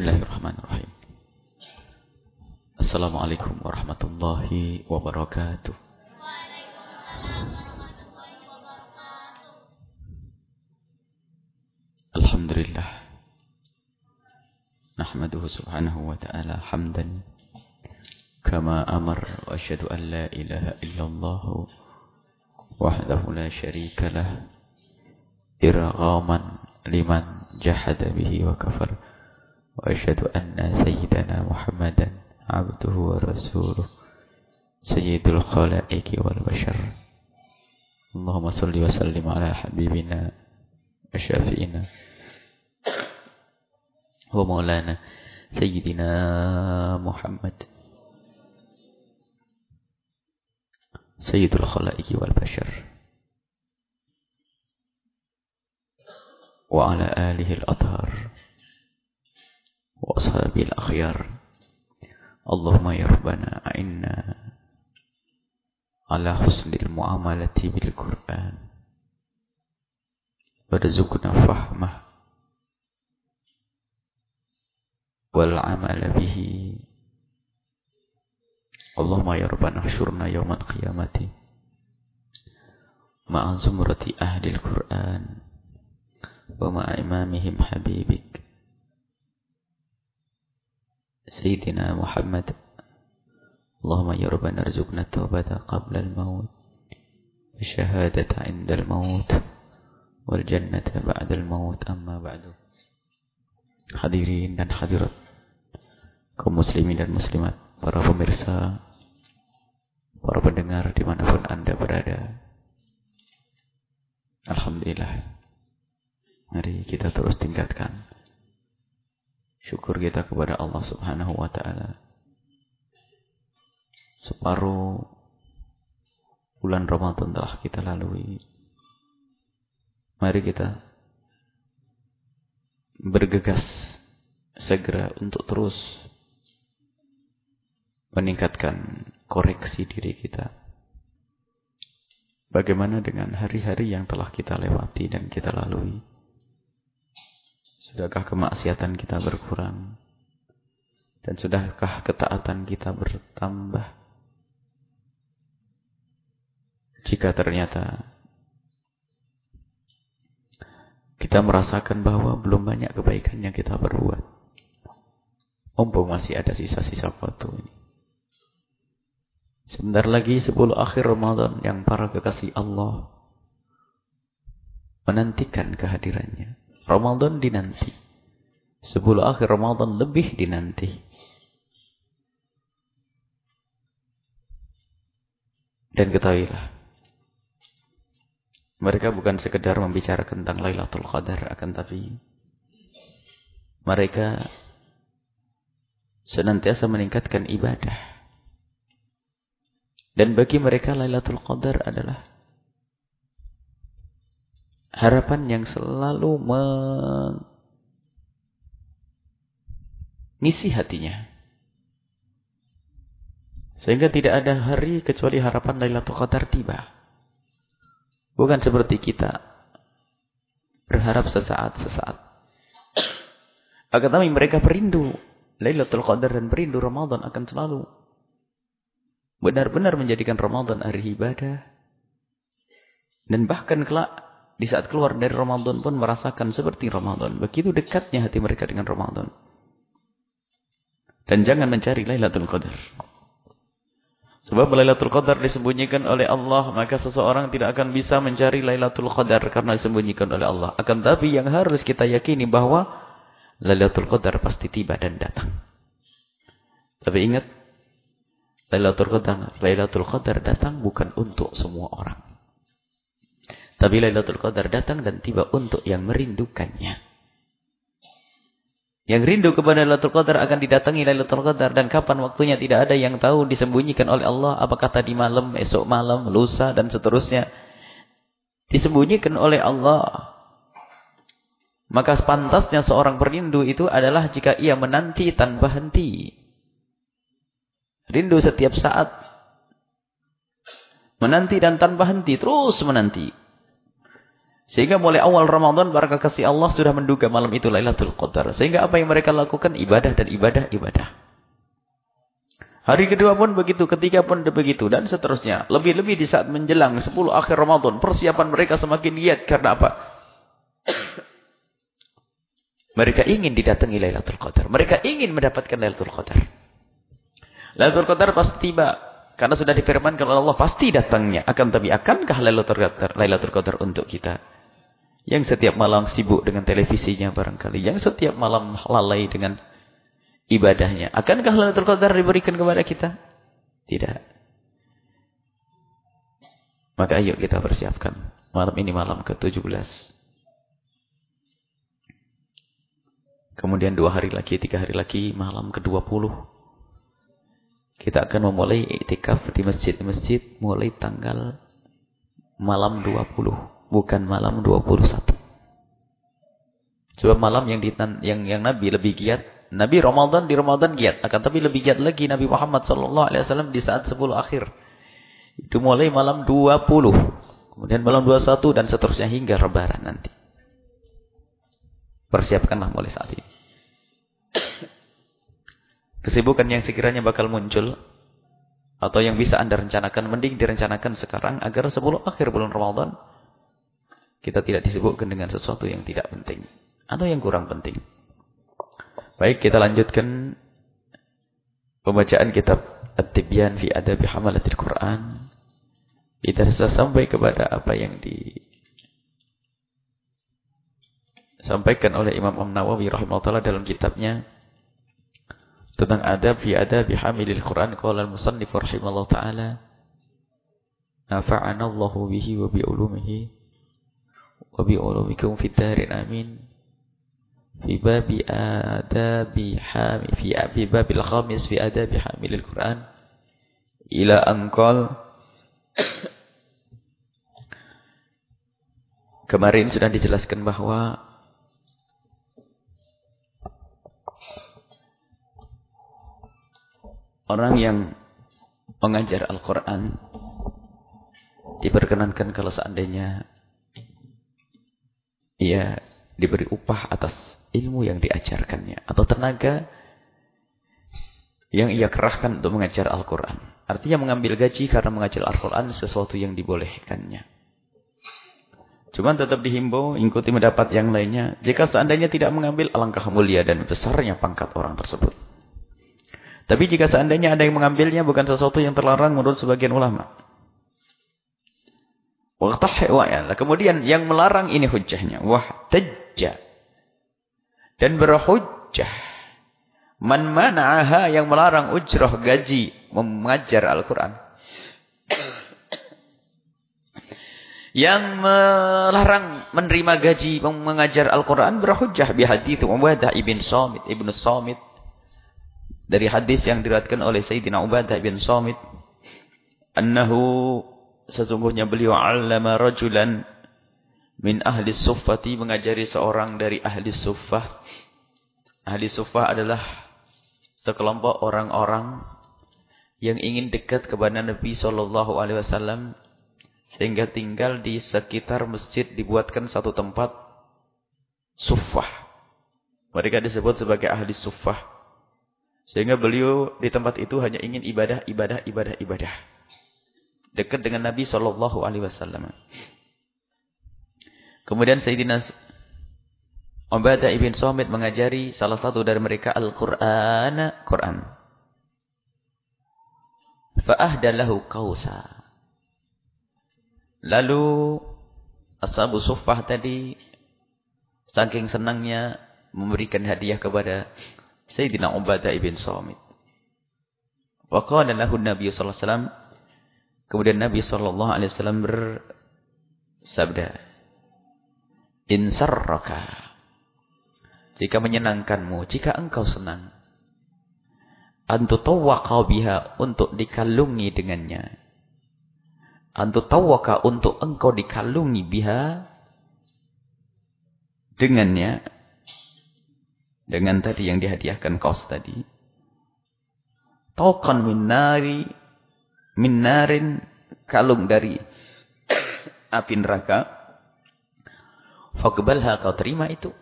Bismillahirrahmanirrahim. Assalamualaikum warahmatullahi wabarakatuh. Alhamdulillah. Nahmaduhu subhanahu wa ta'ala hamdan. Kama amar wa asyhadu an la ilaha illallah wahdahu la syarika lah. Irghaman liman jahada bihi wa kafar. وأشهد أن سيدنا محمدا عبده ورسوله سيد الخلائق والبشر. اللهم صل وسلم على حبيبنا وشافئنا ومولانا سيدنا محمد. سيد الخلائق والبشر. وعلى آله الأطهار. وأصحابه الأخيار. اللهم يا ربنا أعنا على حسن المعاملة بالقرآن. وارزقنا فهمه والعمل به. اللهم يا ربنا احشرنا يوم القيامة مع زمرة أهل القرآن ومع إمامهم حبيبك. سيدنا محمد اللهم يا ربنا ارزقنا التوبة قبل الموت والشهادة عند الموت والجنة بعد الموت أما بعد hadirin dan hadirat kaum muslimin dan muslimat para pemirsa para pendengar dimanapun anda berada Alhamdulillah mari kita terus tingkatkan syukur kita kepada Allah Subhanahu wa taala. Separuh bulan Ramadan telah kita lalui. Mari kita bergegas segera untuk terus meningkatkan koreksi diri kita. Bagaimana dengan hari-hari yang telah kita lewati dan kita lalui? Sudahkah kemaksiatan kita berkurang? Dan sudahkah ketaatan kita bertambah? Jika ternyata kita merasakan bahwa belum banyak kebaikan yang kita berbuat. Mumpung masih ada sisa-sisa waktu ini. Sebentar lagi 10 akhir Ramadan yang para kekasih Allah menantikan kehadirannya. Ramadan dinanti. Sepuluh akhir Ramadan lebih dinanti. Dan ketahuilah. Mereka bukan sekedar membicarakan tentang Lailatul Qadar. Akan tapi. Mereka senantiasa meningkatkan ibadah. Dan bagi mereka Lailatul Qadar adalah harapan yang selalu mengisi hatinya. Sehingga tidak ada hari kecuali harapan Lailatul Qadar tiba. Bukan seperti kita berharap sesaat-sesaat. Akan tapi mereka perindu Lailatul Qadar dan perindu Ramadan akan selalu benar-benar menjadikan Ramadan hari ibadah. Dan bahkan kelak di saat keluar dari Ramadan pun merasakan seperti Ramadan. Begitu dekatnya hati mereka dengan Ramadan. Dan jangan mencari Lailatul Qadar. Sebab Lailatul Qadar disembunyikan oleh Allah, maka seseorang tidak akan bisa mencari Lailatul Qadar karena disembunyikan oleh Allah. Akan tapi yang harus kita yakini bahwa Lailatul Qadar pasti tiba dan datang. Tapi ingat, Lailatul Qadar, Lailatul Qadar datang bukan untuk semua orang. Tapi Lailatul Qadar datang dan tiba untuk yang merindukannya. Yang rindu kepada Lailatul Qadar akan didatangi Lailatul Qadar dan kapan waktunya tidak ada yang tahu disembunyikan oleh Allah apakah tadi malam, esok malam, lusa dan seterusnya. Disembunyikan oleh Allah. Maka pantasnya seorang perindu itu adalah jika ia menanti tanpa henti. Rindu setiap saat. Menanti dan tanpa henti, terus menanti. Sehingga mulai awal Ramadan para kekasih Allah sudah menduga malam itu Lailatul Qadar. Sehingga apa yang mereka lakukan ibadah dan ibadah ibadah. Hari kedua pun begitu, ketiga pun begitu dan seterusnya. Lebih-lebih di saat menjelang 10 akhir Ramadan, persiapan mereka semakin giat karena apa? mereka ingin didatangi Lailatul Qadar. Mereka ingin mendapatkan Lailatul Qadar. Lailatul Qadar pasti tiba karena sudah difirmankan oleh Allah pasti datangnya. Akan tapi akankah Lailatul Qadar, Lailatul Qadar untuk kita? Yang setiap malam sibuk dengan televisinya barangkali. Yang setiap malam lalai dengan ibadahnya. Akankah Lailatul Qadar diberikan kepada kita? Tidak. Maka ayo kita persiapkan. Malam ini malam ke-17. Kemudian dua hari lagi, tiga hari lagi, malam ke-20. Kita akan memulai itikaf di masjid-masjid mulai tanggal malam 20 bukan malam 21. Sebab malam yang di, yang yang Nabi lebih giat, Nabi Ramadan di Ramadan giat, akan tapi lebih giat lagi Nabi Muhammad wasallam di saat 10 akhir. Itu mulai malam 20, kemudian malam 21 dan seterusnya hingga lebaran nanti. Persiapkanlah mulai saat ini. Kesibukan yang sekiranya bakal muncul atau yang bisa Anda rencanakan mending direncanakan sekarang agar 10 akhir bulan Ramadan kita tidak disebutkan dengan sesuatu yang tidak penting. Atau yang kurang penting. Baik, kita lanjutkan pembacaan kitab At-Tibyan fi Adabi Hamalatil Quran. Kita sudah sampai kepada apa yang di sampaikan oleh Imam An-Nawawi rahimahullah dalam kitabnya tentang adab fi adabi hamilil Quran qala al-musannif rahimahullah taala nafa'ana Allahu bihi wa bi ulumihi wa bi ulumikum fid darin amin fi babi adabi hami fi abi babil khamis fi adabi hamilil Quran ila angkol kemarin sudah dijelaskan bahawa orang yang mengajar Al-Quran diperkenankan kalau seandainya ia diberi upah atas ilmu yang diajarkannya atau tenaga yang ia kerahkan untuk mengajar Al-Quran. Artinya mengambil gaji karena mengajar Al-Quran sesuatu yang dibolehkannya. Cuma tetap dihimbau, ikuti mendapat yang lainnya. Jika seandainya tidak mengambil, alangkah mulia dan besarnya pangkat orang tersebut. Tapi jika seandainya ada yang mengambilnya, bukan sesuatu yang terlarang menurut sebagian ulama. Kemudian yang melarang ini hujahnya. Wahtajja. Dan berhujjah. Man mana'aha yang melarang ujrah gaji mengajar Al-Quran. yang melarang menerima gaji mengajar Al-Quran berhujjah bihadith Ubadah ibn Samit. Ibn Samit. Dari hadis yang diriwayatkan oleh Sayyidina Ubadah ibn Samit. Annahu sesungguhnya beliau allama rajulan min ahli suffati mengajari seorang dari ahli suffah. Ahli suffah adalah sekelompok orang-orang yang ingin dekat kepada Nabi sallallahu alaihi wasallam sehingga tinggal di sekitar masjid dibuatkan satu tempat suffah. Mereka disebut sebagai ahli suffah. Sehingga beliau di tempat itu hanya ingin ibadah, ibadah, ibadah, ibadah dekat dengan Nabi Shallallahu Alaihi Wasallam. Kemudian Sayyidina Ubadah ibn Somit mengajari salah satu dari mereka Al-Quran. Quran. Kausa. Lalu Ashabu Suffah tadi saking senangnya memberikan hadiah kepada Sayyidina Ubadah ibn Somit. Wa qala lahu Nabi sallallahu alaihi wasallam Kemudian Nabi sallallahu alaihi wasallam bersabda, "In sarraka" Jika menyenangkanmu, jika engkau senang, antu tawwaqa biha untuk dikalungi dengannya. Antu tawwaqa untuk engkau dikalungi biha dengannya dengan tadi yang dihadiahkan kaos tadi. Tauqan min nari min narin kalung dari api neraka Faqbalha kau terima itu.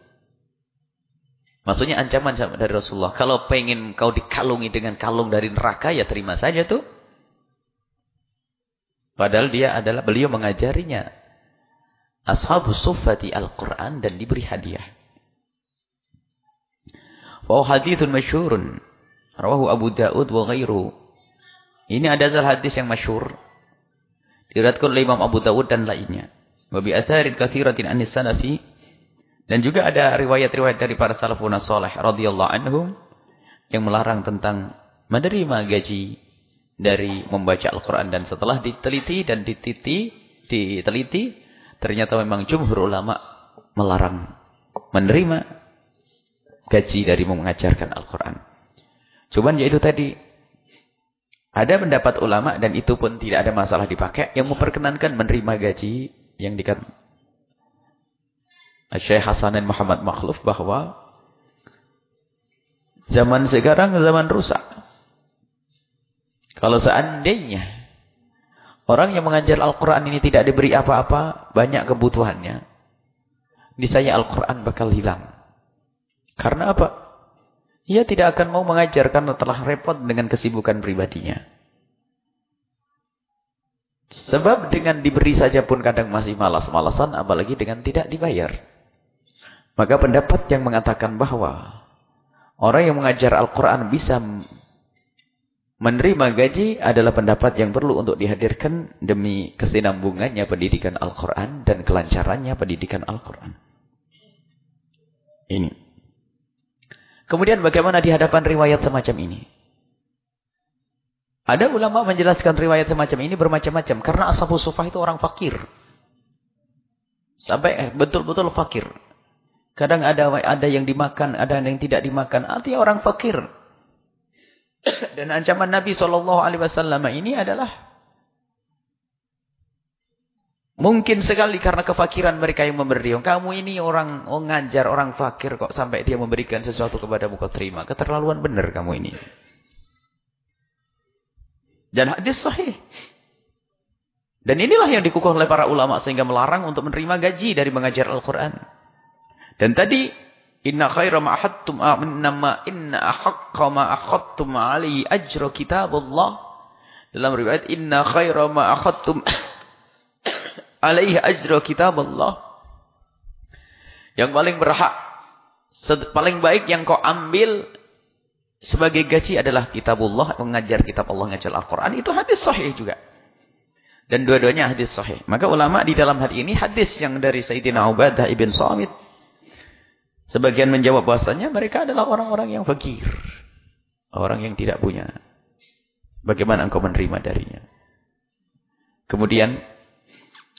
Maksudnya ancaman dari Rasulullah. Kalau pengen kau dikalungi dengan kalung dari neraka, ya terima saja tuh. Padahal dia adalah, beliau mengajarinya. Ashabu suffati Al-Quran dan diberi hadiah. Wa hadithun. Rawahu Abu Daud wa ghairu. Ini ada hadis yang masyur. Diratkan oleh Imam Abu Dawud dan lainnya. Wa bi atharin kathiratin anis sanafi. Dan juga ada riwayat-riwayat dari para salafun salih radhiyallahu anhum yang melarang tentang menerima gaji dari membaca Al-Qur'an dan setelah diteliti dan dititi diteliti ternyata memang jumhur ulama melarang menerima gaji dari mengajarkan Al-Qur'an. Cuman yaitu tadi ada pendapat ulama dan itu pun tidak ada masalah dipakai yang memperkenankan menerima gaji yang dikatakan Syekh Hasanin Muhammad Makhluf bahwa zaman sekarang zaman rusak. Kalau seandainya orang yang mengajar Al-Quran ini tidak diberi apa-apa, banyak kebutuhannya, niscaya Al-Quran bakal hilang. Karena apa? Ia tidak akan mau mengajar karena telah repot dengan kesibukan pribadinya. Sebab dengan diberi saja pun kadang masih malas-malasan, apalagi dengan tidak dibayar. Maka pendapat yang mengatakan bahwa orang yang mengajar Al-Quran bisa menerima gaji adalah pendapat yang perlu untuk dihadirkan demi kesinambungannya pendidikan Al-Quran dan kelancarannya pendidikan Al-Quran. Ini. Kemudian bagaimana di hadapan riwayat semacam ini? Ada ulama menjelaskan riwayat semacam ini bermacam-macam. Karena Ashabu Sufah itu orang fakir. Sampai eh, betul-betul fakir. Kadang ada ada yang dimakan, ada yang tidak dimakan. Artinya orang fakir. Dan ancaman Nabi SAW ini adalah Mungkin sekali karena kefakiran mereka yang memberi. Kamu ini orang oh, ngajar orang fakir kok sampai dia memberikan sesuatu kepadamu kau terima. Keterlaluan benar kamu ini. Dan hadis sahih. Dan inilah yang dikukuh oleh para ulama sehingga melarang untuk menerima gaji dari mengajar Al-Quran. Dan tadi inna khaira ma ahattum innama inna ahaqqa ma akhadtum alaihi ajra kitabullah. Dalam riwayat inna khaira ma akhadtum alaihi ajra kitabullah. Yang paling berhak paling baik yang kau ambil sebagai gaji adalah kitabullah, mengajar kitab Allah, mengajar Al-Quran. Itu hadis sahih juga. Dan dua-duanya hadis sahih. Maka ulama di dalam hal ini hadis yang dari Sayyidina Ubadah ibn Samit. Sebagian menjawab bahasanya mereka adalah orang-orang yang fakir. Orang yang tidak punya. Bagaimana engkau menerima darinya? Kemudian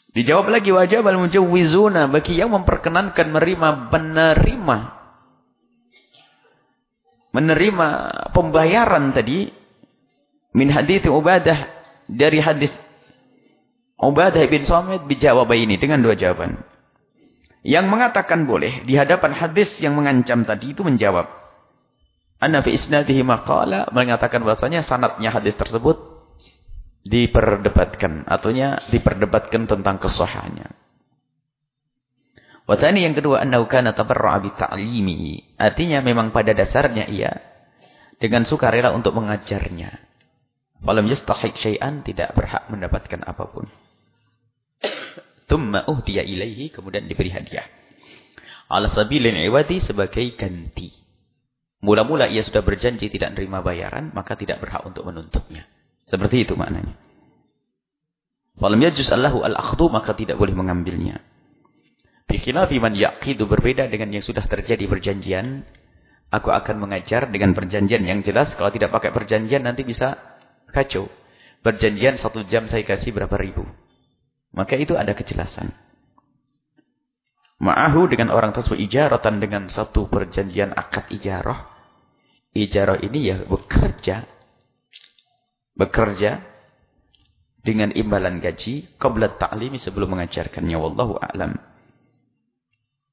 Dijawab lagi wajib al-mujawwizuna bagi yang memperkenankan menerima menerima menerima pembayaran tadi min hadits Ubadah dari hadis Ubadah bin Samit dijawab ini dengan dua jawaban. Yang mengatakan boleh di hadapan hadis yang mengancam tadi itu menjawab. Anna fi isnadihi maqala mengatakan bahasanya sanatnya hadis tersebut diperdebatkan. Artinya diperdebatkan tentang kesahannya. Watani yang kedua, annahu kana tabarra'a bi ta'limihi. Artinya memang pada dasarnya ia dengan sukarela untuk mengajarnya. Falam yastahiq syai'an tidak berhak mendapatkan apa pun. Thumma uhdiya ilaihi kemudian diberi hadiah. Ala sabilin iwadi sebagai ganti. Mula-mula ia sudah berjanji tidak menerima bayaran, maka tidak berhak untuk menuntutnya. Seperti itu maknanya. Falam yajuz Allahu al-akhdu maka tidak boleh mengambilnya. Bikhilafi man yaqidu berbeda dengan yang sudah terjadi perjanjian. Aku akan mengajar dengan perjanjian yang jelas. Kalau tidak pakai perjanjian nanti bisa kacau. Perjanjian satu jam saya kasih berapa ribu. Maka itu ada kejelasan. Ma'ahu dengan orang tersebut ijaratan dengan satu perjanjian akad ijarah. Ijarah ini ya bekerja bekerja dengan imbalan gaji qabla ta'limi sebelum mengajarkannya wallahu a'lam.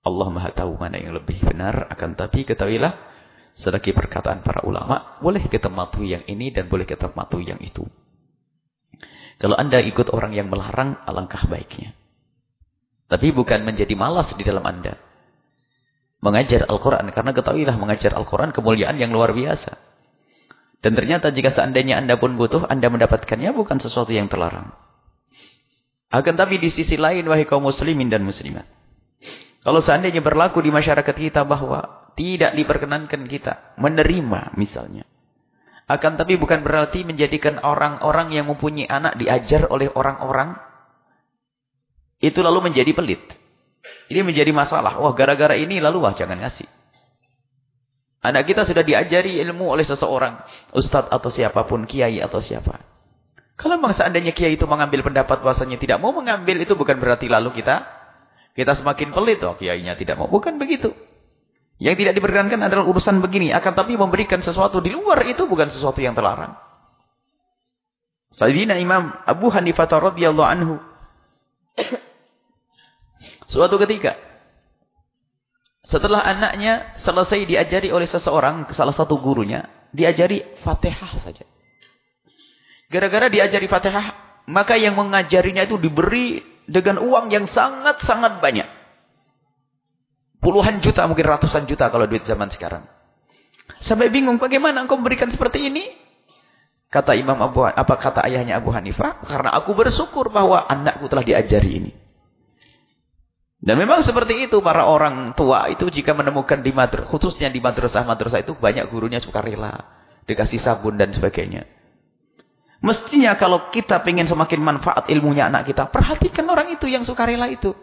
Allah Maha tahu mana yang lebih benar akan tapi ketahuilah sedaki perkataan para ulama boleh kita matuhi yang ini dan boleh kita matuhi yang itu. Kalau Anda ikut orang yang melarang alangkah baiknya. Tapi bukan menjadi malas di dalam anda. Mengajar Al-Quran. Karena ketahuilah mengajar Al-Quran kemuliaan yang luar biasa. Dan ternyata jika seandainya anda pun butuh, anda mendapatkannya bukan sesuatu yang terlarang. Akan tapi di sisi lain, wahai kaum muslimin dan muslimat. Kalau seandainya berlaku di masyarakat kita bahwa tidak diperkenankan kita menerima misalnya. Akan tapi bukan berarti menjadikan orang-orang yang mempunyai anak diajar oleh orang-orang. Itu lalu menjadi pelit. Ini menjadi masalah. Wah gara-gara ini lalu wah jangan ngasih. Anak kita sudah diajari ilmu oleh seseorang. Ustadz atau siapa pun, kiai atau siapa. Kalau memang seandainya kiai itu mengambil pendapat bahasanya tidak mau mengambil itu bukan berarti lalu kita kita semakin pelit, oh kiainya tidak mau. Bukan begitu. Yang tidak diperkenankan adalah urusan begini. Akan tapi memberikan sesuatu di luar itu bukan sesuatu yang terlarang. Sayyidina Imam Abu Hanifah radhiyallahu anhu. Suatu ketika. Setelah anaknya selesai diajari oleh seseorang, salah satu gurunya. Diajari fatihah saja. Gara-gara diajari fatihah, maka yang mengajarinya itu diberi dengan uang yang sangat-sangat banyak. Puluhan juta, mungkin ratusan juta kalau duit zaman sekarang. Sampai bingung, bagaimana engkau memberikan seperti ini? Kata Imam Abu apa kata ayahnya Abu Hanifah? Karena aku bersyukur bahwa anakku telah diajari ini. Dan memang seperti itu para orang tua itu jika menemukan di madrasah, khususnya di madrasah-madrasah itu banyak gurunya suka rela. Dikasih sabun dan sebagainya. Mestinya kalau kita ingin semakin manfaat ilmunya anak kita, perhatikan orang itu yang sukarela itu.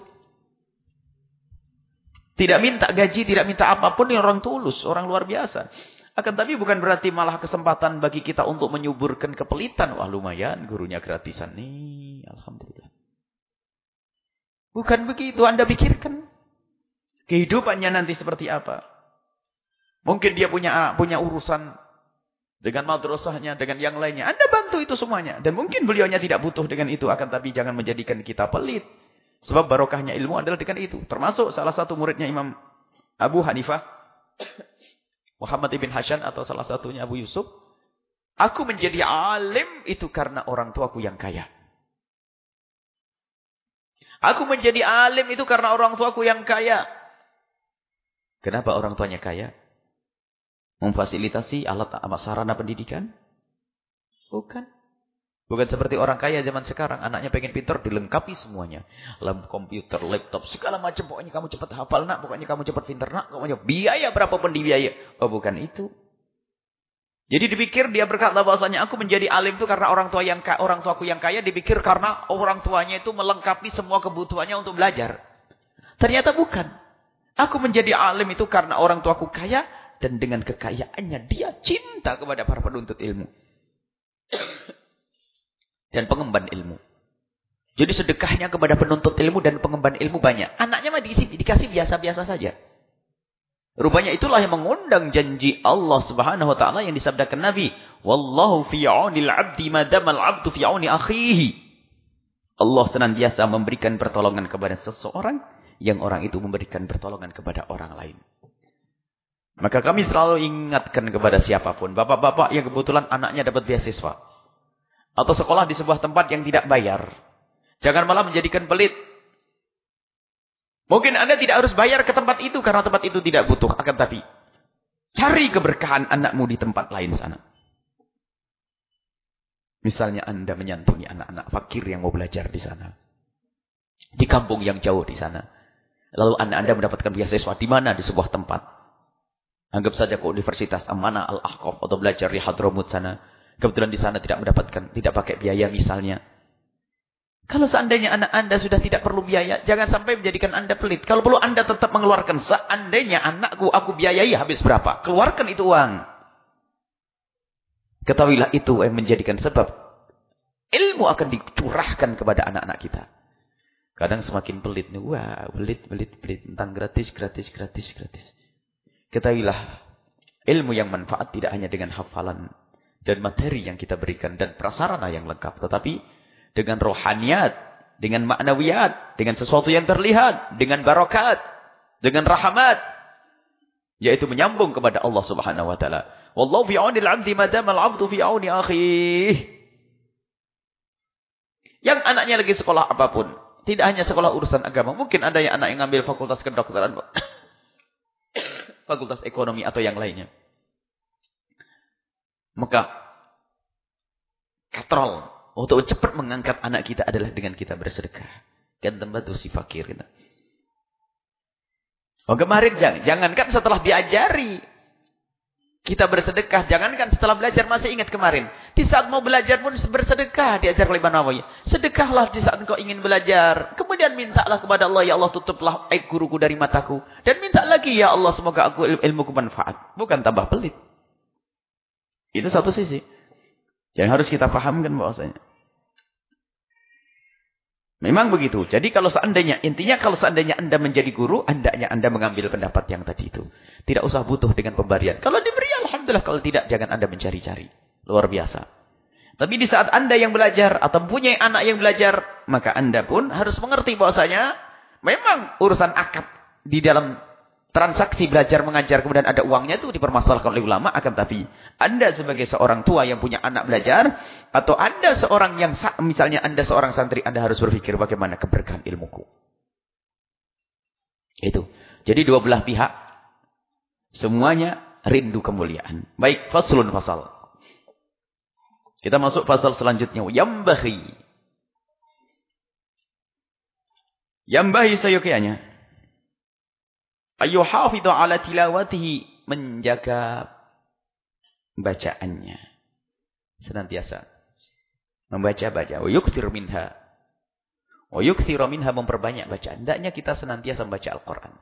Tidak minta gaji, tidak minta apa pun, ini orang tulus, orang luar biasa. Akan tapi bukan berarti malah kesempatan bagi kita untuk menyuburkan kepelitan. Wah lumayan, gurunya gratisan nih, Alhamdulillah. Bukan begitu, Anda pikirkan. Kehidupannya nanti seperti apa. Mungkin dia punya punya urusan dengan madrasahnya, dengan yang lainnya. Anda bantu itu semuanya. Dan mungkin beliaunya tidak butuh dengan itu. Akan tapi jangan menjadikan kita pelit. Sebab barokahnya ilmu adalah dengan itu. Termasuk salah satu muridnya Imam Abu Hanifah. Muhammad ibn Hasyan atau salah satunya Abu Yusuf. Aku menjadi alim itu karena orang tuaku yang kaya. Aku menjadi alim itu karena orang tuaku yang kaya. Kenapa orang tuanya kaya? Memfasilitasi alat sarana pendidikan? Bukan. Bukan seperti orang kaya zaman sekarang. Anaknya pengen pintar, dilengkapi semuanya. Lem komputer, laptop, segala macam. Pokoknya kamu cepat hafal nak. Pokoknya kamu cepat pintar nak. Pokoknya biaya berapapun di biaya. Oh bukan itu. Jadi dipikir dia berkata bahwasanya aku menjadi alim itu karena orang tua yang orang tuaku yang kaya. Dipikir karena orang tuanya itu melengkapi semua kebutuhannya untuk belajar. Ternyata bukan. Aku menjadi alim itu karena orang tuaku kaya dan dengan kekayaannya dia cinta kepada para penuntut ilmu. Dan pengemban ilmu. Jadi sedekahnya kepada penuntut ilmu dan pengemban ilmu banyak. Anaknya mah dikasih biasa-biasa saja. Rupanya itulah yang mengundang janji Allah Subhanahu wa taala yang disabdakan Nabi, "Wallahu fi 'aunil 'abdi ma damal 'abdu fi 'auni akhihi." Allah senantiasa memberikan pertolongan kepada seseorang yang orang itu memberikan pertolongan kepada orang lain. Maka kami selalu ingatkan kepada siapa pun. Bapak-bapak yang kebetulan anaknya dapat beasiswa. Atau sekolah di sebuah tempat yang tidak bayar. Jangan malah menjadikan pelit. Mungkin Anda tidak harus bayar ke tempat itu karena tempat itu tidak butuh. Akan tapi, cari keberkahan anakmu di tempat lain sana. Misalnya Anda menyantuni anak-anak fakir yang mau belajar di sana. Di kampung yang jauh di sana. Lalu anak Anda mendapatkan beasiswa di mana? Di sebuah tempat. Anggap saja ke Universitas Amanah Al-Ahqaf atau belajar di Hadramut sana. Kebetulan di sana tidak mendapatkan, tidak pakai biaya misalnya. Kalau seandainya anak anda sudah tidak perlu biaya, jangan sampai menjadikan anda pelit. Kalau perlu anda tetap mengeluarkan, seandainya anakku aku biayai habis berapa? Keluarkan itu uang. Ketahuilah itu yang menjadikan sebab ilmu akan dicurahkan kepada anak-anak kita. Kadang semakin pelit nih, wah pelit, pelit, pelit tentang gratis, gratis, gratis, gratis. Ketahuilah, ilmu yang manfaat tidak hanya dengan hafalan dan materi yang kita berikan dan prasarana yang lengkap. Tetapi dengan rohaniat, dengan maknawiyat, dengan sesuatu yang terlihat, dengan barokat, dengan rahmat. Yaitu menyambung kepada Allah subhanahu wa ta'ala. Wallahu fi aunil abdi madam al-abdu fi fi Yang anaknya lagi sekolah apa pun. Tidak hanya sekolah urusan agama. Mungkin ada yang anak yang ngambil fakultas kedokteran. fakultas ekonomi atau yang lainnya. Maka katrol untuk cepat mengangkat anak kita adalah dengan kita bersedekah. Kan tempat si fakir kita. Oh kemarin jangan, jangankan setelah diajari kita bersedekah. Jangankan setelah belajar masih ingat kemarin. Di saat mau belajar pun bersedekah diajar oleh Imam Nawawi. Sedekahlah di saat engkau ingin belajar. Kemudian mintalah kepada Allah, ya Allah tutuplah aib guruku dari mataku. Dan minta lagi, ya Allah semoga aku ilmuku manfaat. Bukan tambah pelit. Itu satu sisi. Yang harus kita pahamkan bahwasanya. Memang begitu. Jadi kalau seandainya, intinya kalau seandainya Anda menjadi guru, hendaknya Anda mengambil pendapat yang tadi itu. Tidak usah butuh dengan pemberian. Kalau diberi, Alhamdulillah. Kalau tidak, jangan Anda mencari-cari. Luar biasa. Tapi di saat Anda yang belajar, atau mempunyai anak yang belajar, maka Anda pun harus mengerti bahwasanya, memang urusan akad di dalam transaksi belajar mengajar kemudian ada uangnya itu dipermasalahkan oleh ulama akan tapi Anda sebagai seorang tua yang punya anak belajar atau Anda seorang yang misalnya Anda seorang santri Anda harus berpikir bagaimana keberkahan ilmuku. Itu. Jadi dua belah pihak semuanya rindu kemuliaan. Baik, faslun fasal. Kita masuk fasal selanjutnya. Yambahi. Yambahi sayukianya ayyuhafidhu ala tilawatihi menjaga bacaannya. Senantiasa. Membaca baca. Wa yukthir minha. Wa yukthir minha memperbanyak bacaan hendaknya kita senantiasa membaca Al-Qur'an.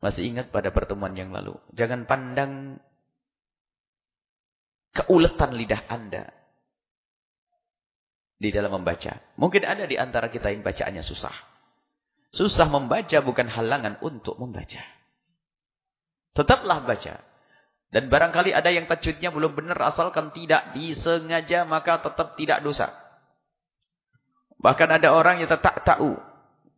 Masih ingat pada pertemuan yang lalu? Jangan pandang keuletan lidah Anda di dalam membaca. Mungkin ada di antara kita yang bacaannya susah Susah membaca bukan halangan untuk membaca. Tetaplah baca. Dan barangkali ada yang tajwidnya belum benar asalkan tidak disengaja maka tetap tidak dosa. Bahkan ada orang yang tak tahu.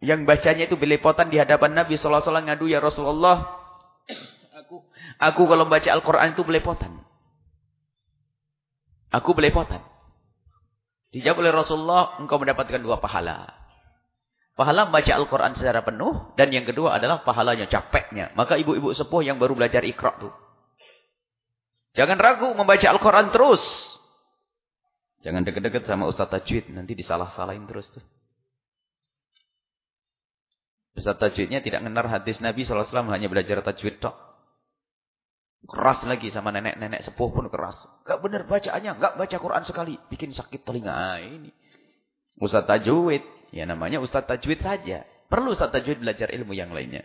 Yang bacanya itu belepotan di hadapan Nabi SAW ngadu ya Rasulullah. Aku aku kalau baca Al-Quran itu belepotan. Aku belepotan. Dijawab oleh Rasulullah engkau mendapatkan dua pahala. Pahala membaca Al-Quran secara penuh. Dan yang kedua adalah pahalanya, capeknya. Maka ibu-ibu sepuh yang baru belajar ikra tuh. Jangan ragu membaca Al-Quran terus. Jangan deket-deket sama Ustaz Tajwid. Nanti disalah-salahin terus tuh. Ustaz Tajwidnya tidak ngenar hadis Nabi SAW hanya belajar Tajwid tok. Keras lagi sama nenek-nenek sepuh pun keras. Gak benar bacaannya. Gak baca Quran sekali. Bikin sakit telinga. Nah, ini. Ustaz Tajwid Ya namanya Ustaz Tajwid saja. Perlu Ustaz Tajwid belajar ilmu yang lainnya.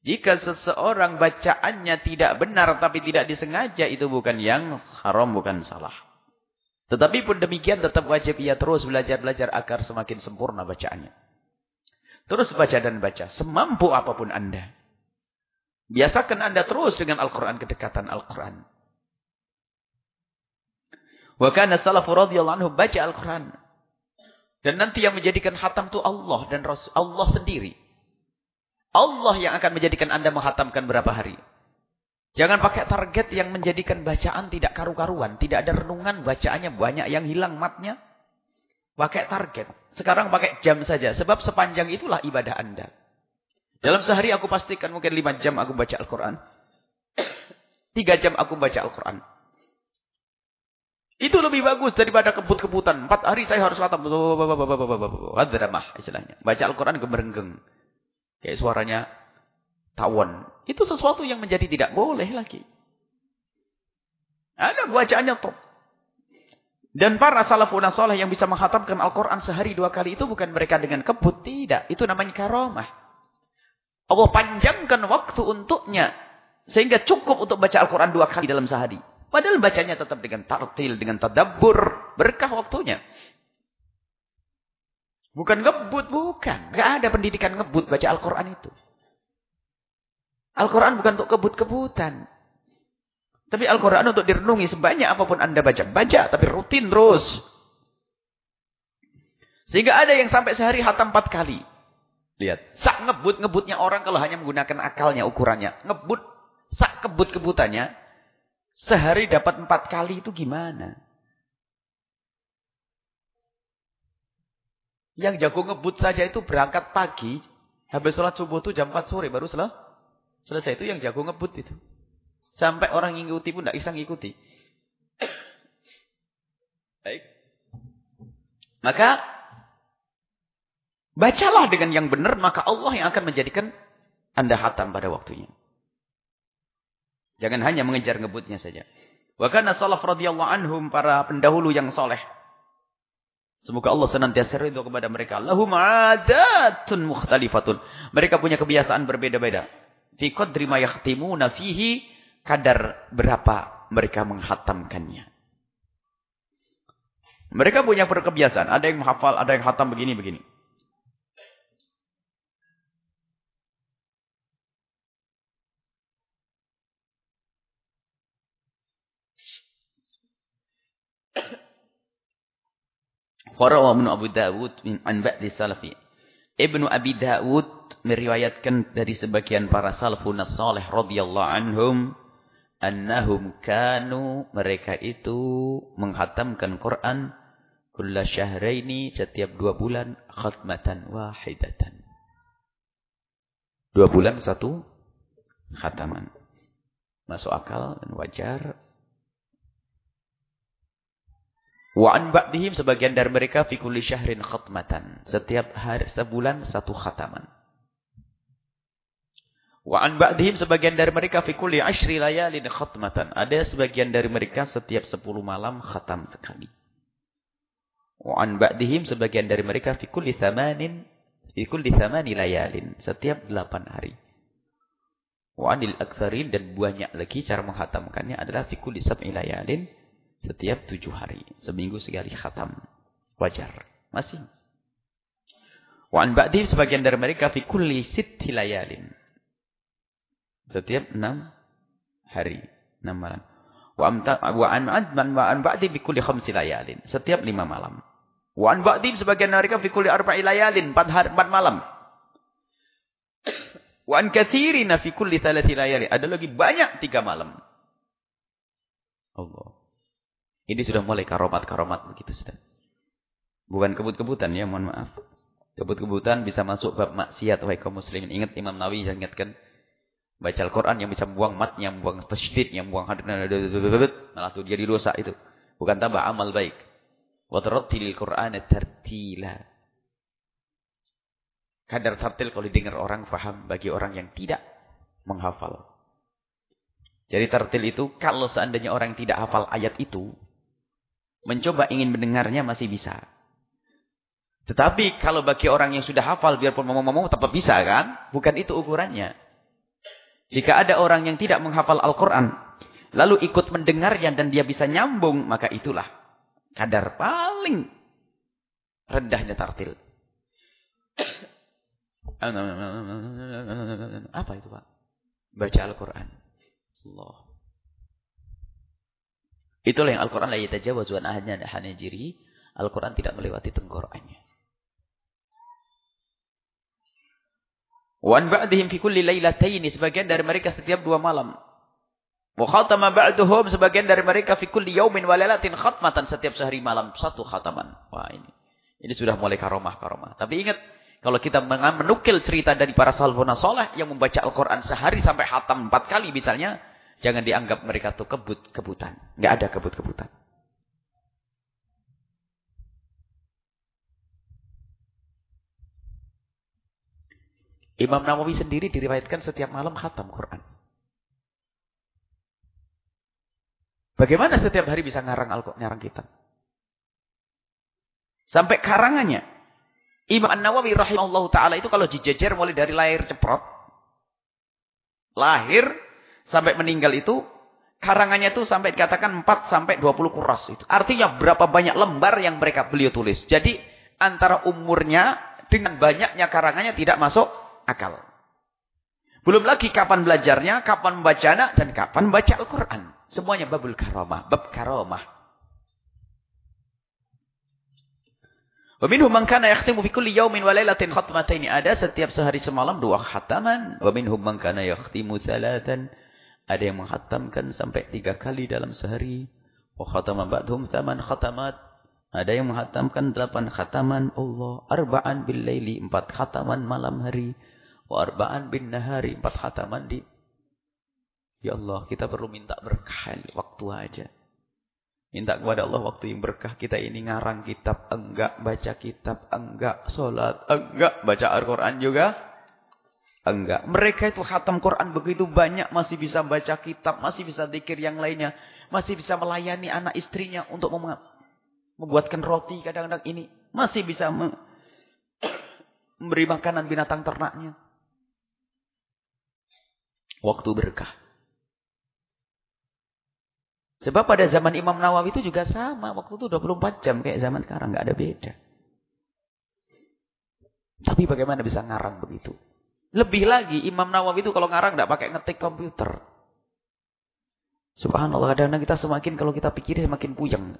Jika seseorang bacaannya tidak benar tapi tidak disengaja itu bukan yang haram, bukan salah. Tetapi pun demikian tetap wajib ia terus belajar-belajar agar semakin sempurna bacaannya. Terus baca dan baca. Semampu apa pun anda. Biasakan anda terus dengan Al-Quran, kedekatan Al-Quran. Wa kana salafu radhiyallahu anhu baca Al-Quran. Dan nanti yang menjadikan hatam itu Allah dan Rasul Allah sendiri. Allah yang akan menjadikan Anda menghatamkan berapa hari. Jangan pakai target yang menjadikan bacaan tidak karu-karuan. Tidak ada renungan, bacaannya banyak yang hilang matnya. Pakai target. Sekarang pakai jam saja. Sebab sepanjang itulah ibadah Anda. Dalam sehari aku pastikan mungkin lima jam aku baca Al-Quran. Tiga jam aku baca Al-Quran. Itu lebih bagus daripada kebut-kebutan. Empat hari saya harus khatam. Hadramah istilahnya. Baca Al-Quran gemerenggeng. Kayak suaranya tawon. Itu sesuatu yang menjadi tidak boleh lagi. Ada bacaannya top. Dan para salafun soleh yang bisa menghatamkan Al-Quran sehari dua kali itu bukan mereka dengan kebut. Tidak. Itu namanya karomah. Allah panjangkan waktu untuknya. Sehingga cukup untuk baca Al-Quran dua kali dalam sehari. Padahal bacanya tetap dengan tartil, dengan tadabbur. Berkah waktunya. Bukan ngebut, bukan. Gak ada pendidikan ngebut baca Al-Quran itu. Al-Quran bukan untuk kebut-kebutan. Tapi Al-Quran untuk direnungi sebanyak apa pun anda baca. Baca, tapi rutin terus. Sehingga ada yang sampai sehari hatam empat kali. Lihat. Sak ngebut-ngebutnya orang kalau hanya menggunakan akalnya, ukurannya. Ngebut, sak kebut-kebutannya. Sehari dapat empat kali itu gimana? Yang jago ngebut saja itu berangkat pagi. Habis sholat subuh itu jam 4 sore baru selesai. Selesai itu yang jago ngebut itu. Sampai orang ngikuti pun tidak bisa ngikuti. Baik. Maka bacalah dengan yang benar maka Allah yang akan menjadikan Anda hatam pada waktunya. Jangan hanya mengejar ngebutnya saja. Wa kana salaf radhiyallahu anhum para pendahulu yang soleh. Semoga Allah senantiasa ridho kepada mereka. Lahum adatun mukhtalifatun. Mereka punya kebiasaan berbeda-beda. Fi qadri ma yakhtimuna fihi kadar berapa mereka menghatamkannya. Mereka punya kebiasaan. Ada yang menghafal, ada yang hatam begini-begini. Farawa Ibnu Abu Dawud min an ba'di salafi. Ibnu Abi Dawud meriwayatkan dari sebagian para salafun salih radhiyallahu anhum annahum kanu mereka itu menghatamkan Quran kulla syahraini setiap dua bulan khatmatan wahidatan. Dua bulan satu khataman. Masuk akal dan wajar Wa an ba'dihim sebagian dari mereka fi kulli syahrin khatmatan. Setiap hari sebulan satu khataman. Wa an ba'dihim sebagian dari mereka fi kulli ashri layalin khatmatan. Ada sebagian dari mereka setiap sepuluh malam khatam sekali. Wa an ba'dihim sebagian dari mereka fi kulli thamanin fi kulli thamani layalin. Setiap delapan hari. Wa anil dan banyak lagi cara menghatamkannya adalah fi kulli sab'i layalin setiap tujuh hari. Seminggu sekali khatam. Wajar. Masih. Wa'an ba'di sebagian dari mereka fi kulli sitti layalin. Setiap enam hari. Enam malam. Wa'an wa'an ba'di fi kulli khamsi layalin. Setiap lima malam. Wa'an ba'di sebagian dari mereka fi kulli arba'i layalin. Empat, hari, empat malam. Wa'an kathirina fi kulli thalathi layalin. Ada lagi banyak tiga malam. Allah. Ini sudah mulai karomat-karomat begitu sudah. Bukan kebut-kebutan ya, mohon maaf. Kebut-kebutan bisa masuk bab maksiat wahai kaum muslimin. Ingat Imam Nawawi yang ingatkan baca Al-Qur'an yang bisa membuang mat, yang membuang tasydid, yang membuang hadir malah itu jadi dosa itu. Bukan tambah amal baik. Wa tarattilil Qur'ana tartila. Kadar tartil kalau didengar orang faham bagi orang yang tidak menghafal. Jadi tartil itu kalau seandainya orang tidak hafal ayat itu, Mencoba ingin mendengarnya masih bisa. Tetapi kalau bagi orang yang sudah hafal biarpun ngomong-ngomong tetap bisa kan? Bukan itu ukurannya. Jika ada orang yang tidak menghafal Al-Quran. Lalu ikut mendengarnya dan dia bisa nyambung. Maka itulah kadar paling rendahnya tartil. Apa itu Pak? Baca Al-Quran. Allah. Itulah yang Al-Quran la ahadnya hanajiri. Al-Quran tidak melewati tenggorokannya. Wan ba'dihim fi kulli lailataini sebagian dari mereka setiap dua malam. Wa khatama ba'duhum sebagian dari mereka fi kulli yaumin wa lailatin khatmatan setiap sehari malam satu khataman. Wah ini. Ini sudah mulai karomah-karomah. Tapi ingat kalau kita menukil cerita dari para salafun saleh yang membaca Al-Qur'an sehari sampai khatam empat kali misalnya, Jangan dianggap mereka tuh kebut-kebutan. Nggak ada kebut-kebutan. Imam Nawawi sendiri diriwayatkan setiap malam khatam Quran. Bagaimana setiap hari bisa ngarang Al-Quran, ngarang kitab? Sampai karangannya. Imam Nawawi rahimahullah ta'ala itu kalau dijejer mulai dari lahir ceprot. Lahir sampai meninggal itu karangannya itu sampai dikatakan 4 sampai 20 kuras itu. Artinya berapa banyak lembar yang mereka beliau tulis. Jadi antara umurnya dengan banyaknya karangannya tidak masuk akal. Belum lagi kapan belajarnya, kapan membacanya, dan kapan baca Al-Quran. Semuanya babul karomah, bab karomah. Wa minhum man kana yakhtimu fi kulli yawmin wa lailatin khatmataini. Ada setiap sehari semalam dua khataman. Wa minhum man kana. Ada yang menghatamkan sampai tiga kali dalam sehari. Wa khatama ba'dhum thaman khatamat. Ada yang menghatamkan delapan khataman Allah. Arba'an bil laili. Empat khataman malam hari. Wa arba'an bin nahari. Empat khataman di. Ya Allah, kita perlu minta berkah waktu aja. Minta kepada Allah waktu yang berkah kita ini ngarang kitab. Enggak baca kitab. Enggak sholat. Enggak baca Al-Quran juga. Enggak. Mereka itu khatam Quran begitu banyak. Masih bisa baca kitab. Masih bisa dikir yang lainnya. Masih bisa melayani anak istrinya untuk membuatkan roti kadang-kadang ini masih bisa memberi makanan binatang ternaknya. Waktu berkah. Sebab pada zaman Imam Nawawi itu juga sama. Waktu itu 24 jam kayak zaman sekarang. nggak ada beda. Tapi bagaimana bisa ngarang begitu? Lebih lagi Imam Nawawi itu kalau ngarang nggak pakai ngetik komputer. Subhanallah kadang-kadang kita semakin kalau kita pikir semakin puyeng.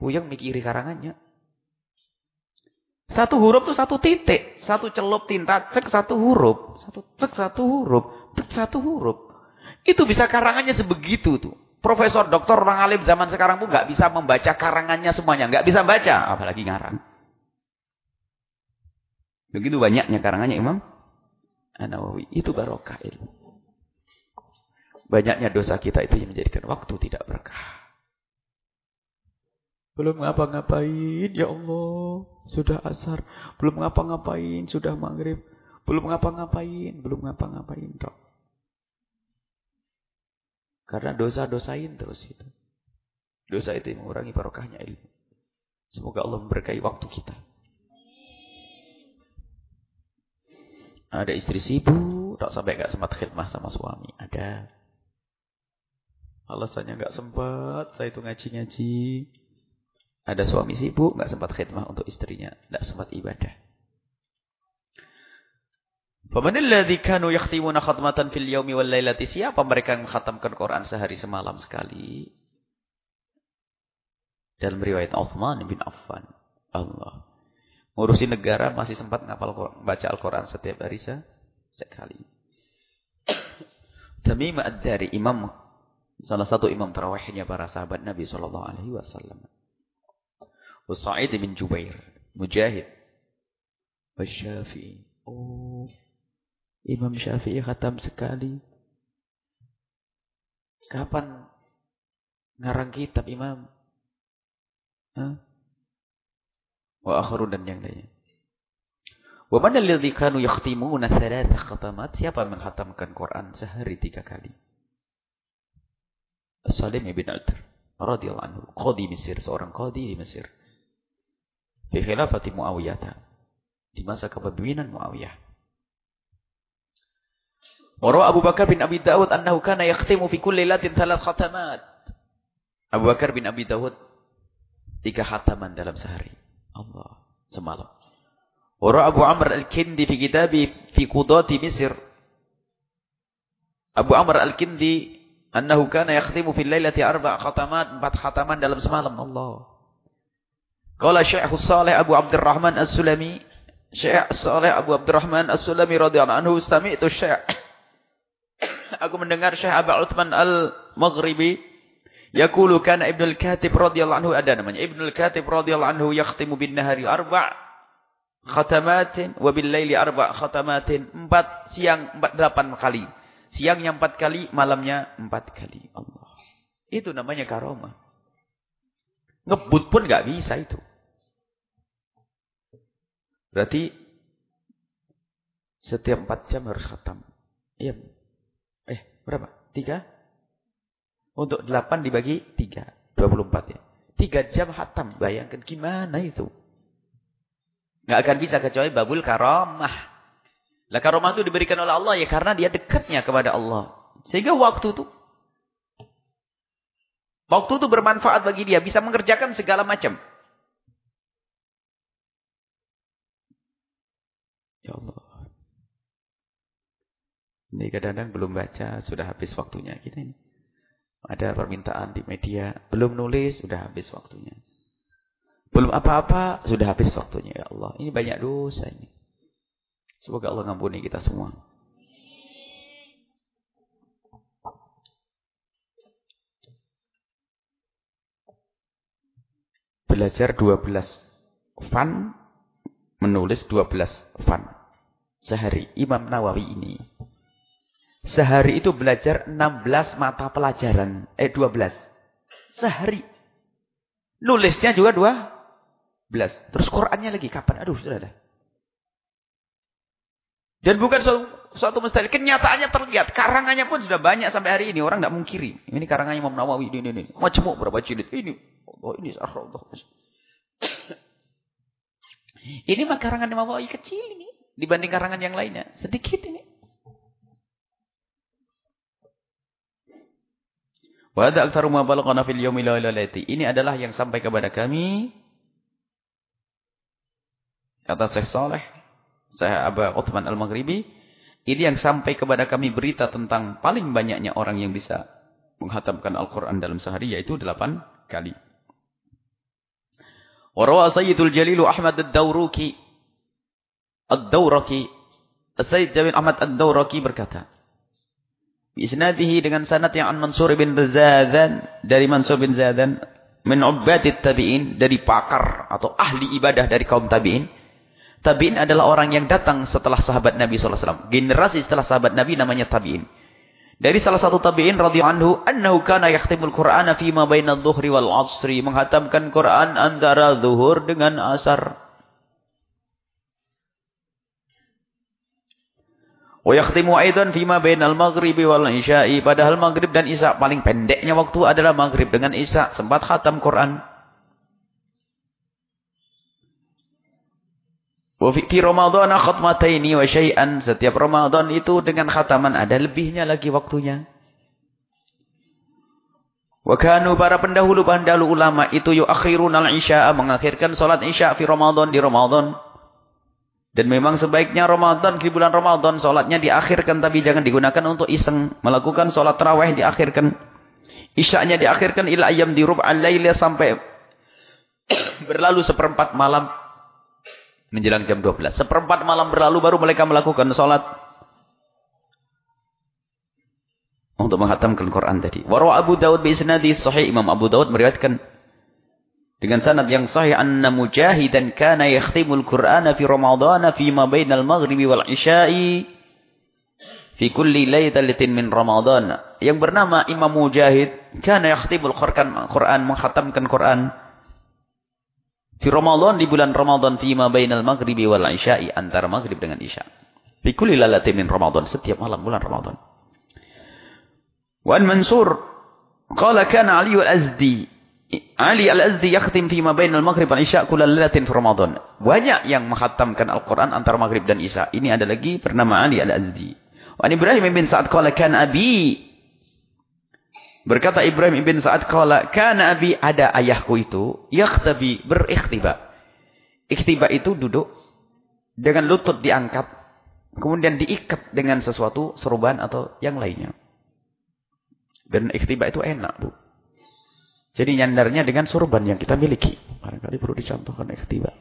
Puyeng mikiri karangannya. Satu huruf itu satu titik. Satu celup tinta, cek satu huruf. Satu cek satu huruf. Cek satu huruf. Itu bisa karangannya sebegitu tuh. Profesor, doktor, orang alim zaman sekarang pun nggak bisa membaca karangannya semuanya. nggak bisa baca. Apalagi ngarang. Begitu banyaknya karangannya Imam An-Nawawi. Itu barokah ilmu. Banyaknya dosa kita itu yang menjadikan waktu tidak berkah. Belum ngapa-ngapain, ya Allah. Sudah asar. Belum ngapa-ngapain, sudah maghrib. Belum ngapa-ngapain, belum ngapa-ngapain. Karena dosa-dosain terus itu. Dosa itu yang mengurangi barokahnya ilmu. Semoga Allah memberkahi waktu kita. Ada istri sibuk, tak sampai gak sempat khidmah sama suami. Ada. Alasannya gak sempat, saya itu ngaji-ngaji. Ada suami sibuk, nggak sempat khidmah untuk istrinya, nggak sempat ibadah. Famanil ladzi kanu yakhtimuna khatmatan fil yaumi wal lailati? Siapa mereka yang mengkhatamkan Quran sehari semalam sekali? Dalam riwayat Uthman bin Affan. Allah. Ngurusi negara masih sempat ngapal baca Al-Quran setiap hari sekali. Tamim ad-Dari imam salah satu imam tarawihnya para sahabat Nabi sallallahu alaihi wasallam. Sa'id bin Jubair, Mujahid, Syafi'i. Oh, Imam Syafi'i khatam sekali. Kapan ngarang kitab Imam? Hah? Wa akharu dan yang lainnya. Wa man alladhi kanu yakhtimuna thalatha khatamat? Siapa yang menghatamkan Quran sehari tiga kali? As-Salim bin Utr radhiyallahu anhu, qadi Mesir, seorang qadi di Mesir. Fi khilafati Muawiyah. Di masa kepemimpinan Muawiyah. Wara Abu Bakar bin Abi Dawud annahu kana yakhtimu fi kulli latin thalath khatamat. Abu Bakar bin Abi Dawud tiga khataman dalam sehari. Allah semalam. Wara Abu Amr Al-Kindi fi kitabi fi qudati Misr. Abu Amr Al-Kindi annahu kana yakhtimu fi lailati arba' khatamat, empat khataman dalam semalam. Allah. Qala Syekh Saleh Abu Abdurrahman As-Sulami, Syekh Saleh Abu Abdurrahman As-Sulami radhiyallahu anhu sami'tu Syekh Aku mendengar Syekh Abu Uthman Al-Maghribi yaqulu kana Ibnu Al-Katib radhiyallahu anhu ada namanya Ibnu Al-Katib radhiyallahu anhu yakhtimu bin nahari arba' khatamatin wa bil laili arba' khatamatin empat siang empat delapan kali siangnya empat kali malamnya empat kali Allah itu namanya karomah ngebut pun nggak bisa itu Berarti setiap empat jam harus khatam. Iya. Eh, berapa? Tiga? Untuk delapan dibagi tiga. Dua puluh empat ya. Tiga jam khatam. Bayangkan gimana itu. Nggak akan bisa kecuali babul karomah. Lah karomah itu diberikan oleh Allah ya karena dia dekatnya kepada Allah. Sehingga waktu itu waktu itu bermanfaat bagi dia, bisa mengerjakan segala macam. Ya Allah. Ini kadang-kadang belum baca, sudah habis waktunya kita ini. Ada permintaan di media, belum nulis, sudah habis waktunya. Belum apa-apa, sudah habis waktunya. Ya Allah, ini banyak dosa ini. Semoga Allah ngampuni kita semua. belajar 12 fan, menulis 12 fan. Sehari. Imam Nawawi ini. Sehari itu belajar 16 mata pelajaran. Eh 12. Sehari. Nulisnya juga 12. Terus Qurannya lagi kapan? Aduh sudah ada. Dan bukan suatu, suatu mustahil. Kenyataannya terlihat. Karangannya pun sudah banyak sampai hari ini. Orang tidak mungkiri. Ini karangannya Imam Nawawi. Ini, ini, ini. Macam berapa jilid. Ini. Oh, ini. Allah. Ini mah karangan Imam Nawawi kecil ini. Dibanding karangan yang lainnya. Sedikit ini. Wada aktsaru ma balaghana fil yaumi Ini adalah yang sampai kepada kami kata Syekh Saleh saya Abu Uthman Al-Maghribi, ini yang sampai kepada kami berita tentang paling banyaknya orang yang bisa menghatamkan Al-Quran dalam sehari, yaitu delapan kali. Warawa Sayyidul Jalilu Ahmad Ad-Dawruki, Ad-Dawraki, Sayyid Jamil Ahmad Ad-Dawraki berkata, Isnadihi dengan sanad yang an Mansur bin Zadan, dari Mansur bin Zadan, min tabi'in, dari pakar atau ahli ibadah dari kaum tabi'in, Tabi'in adalah orang yang datang setelah sahabat Nabi SAW. Generasi setelah sahabat Nabi namanya tabi'in. Dari salah satu tabi'in radhiyallahu anhu, annahu kana yaktimul Qur'ana fi ma baina dhuhri wal 'asri, menghatamkan Quran antara zuhur dengan asar. Wa yakhtimu aidan fi ma bainal maghribi wal isya'i, padahal maghrib dan isya paling pendeknya waktu adalah maghrib dengan isya, sempat khatam Quran. Wa fi Ramadan khatmataini wa syai'an. Setiap Ramadan itu dengan khataman ada lebihnya lagi waktunya. Wa kanu para pendahulu-pendahulu ulama itu yuakhirun al-isya'a mengakhirkan salat isya fi Ramadan di Ramadan. Dan memang sebaiknya Ramadan di bulan Ramadan salatnya diakhirkan tapi jangan digunakan untuk iseng. Melakukan salat tarawih diakhirkan. Isya'nya diakhirkan ila ayam di rub'al laila sampai berlalu seperempat malam menjelang jam 12. Seperempat malam berlalu baru mereka melakukan sholat. Untuk menghatamkan Quran tadi. Warwa Abu Dawud bi isnadi sahih. Imam Abu Dawud meriwayatkan dengan sanad yang sahih anna mujahidan kana yakhtimul Qur'ana fi Ramadan fi ma bainal maghribi wal isya'i fi kulli lailatin min Ramadan. Yang bernama Imam Mujahid kana yakhtimul Qur'an menghatamkan Quran Fi Ramadan di bulan Ramadan fi ma bainal maghribi wal isya'i antara maghrib dengan isya. Fi kulli lailatin min Ramadan setiap malam bulan Ramadan. Wa Mansur qala kana Ali al-Azdi Ali al-Azdi yakhtim fi ma bainal maghrib wal isya' kull lailatin fi Ramadan. Banyak yang menghatamkan Al-Qur'an antara maghrib dan isya. Ini ada lagi bernama Ali al-Azdi. Wa Ibrahim bin Sa'ad qala kana abi Berkata Ibrahim ibn Sa'ad kala, kana abi ada ayahku itu yakhtabi berikhtiba. Ikhtiba itu duduk dengan lutut diangkat, kemudian diikat dengan sesuatu seruban atau yang lainnya. Dan ikhtiba itu enak, Bu. Jadi nyandarnya dengan sorban yang kita miliki. Barangkali perlu dicontohkan ikhtiba.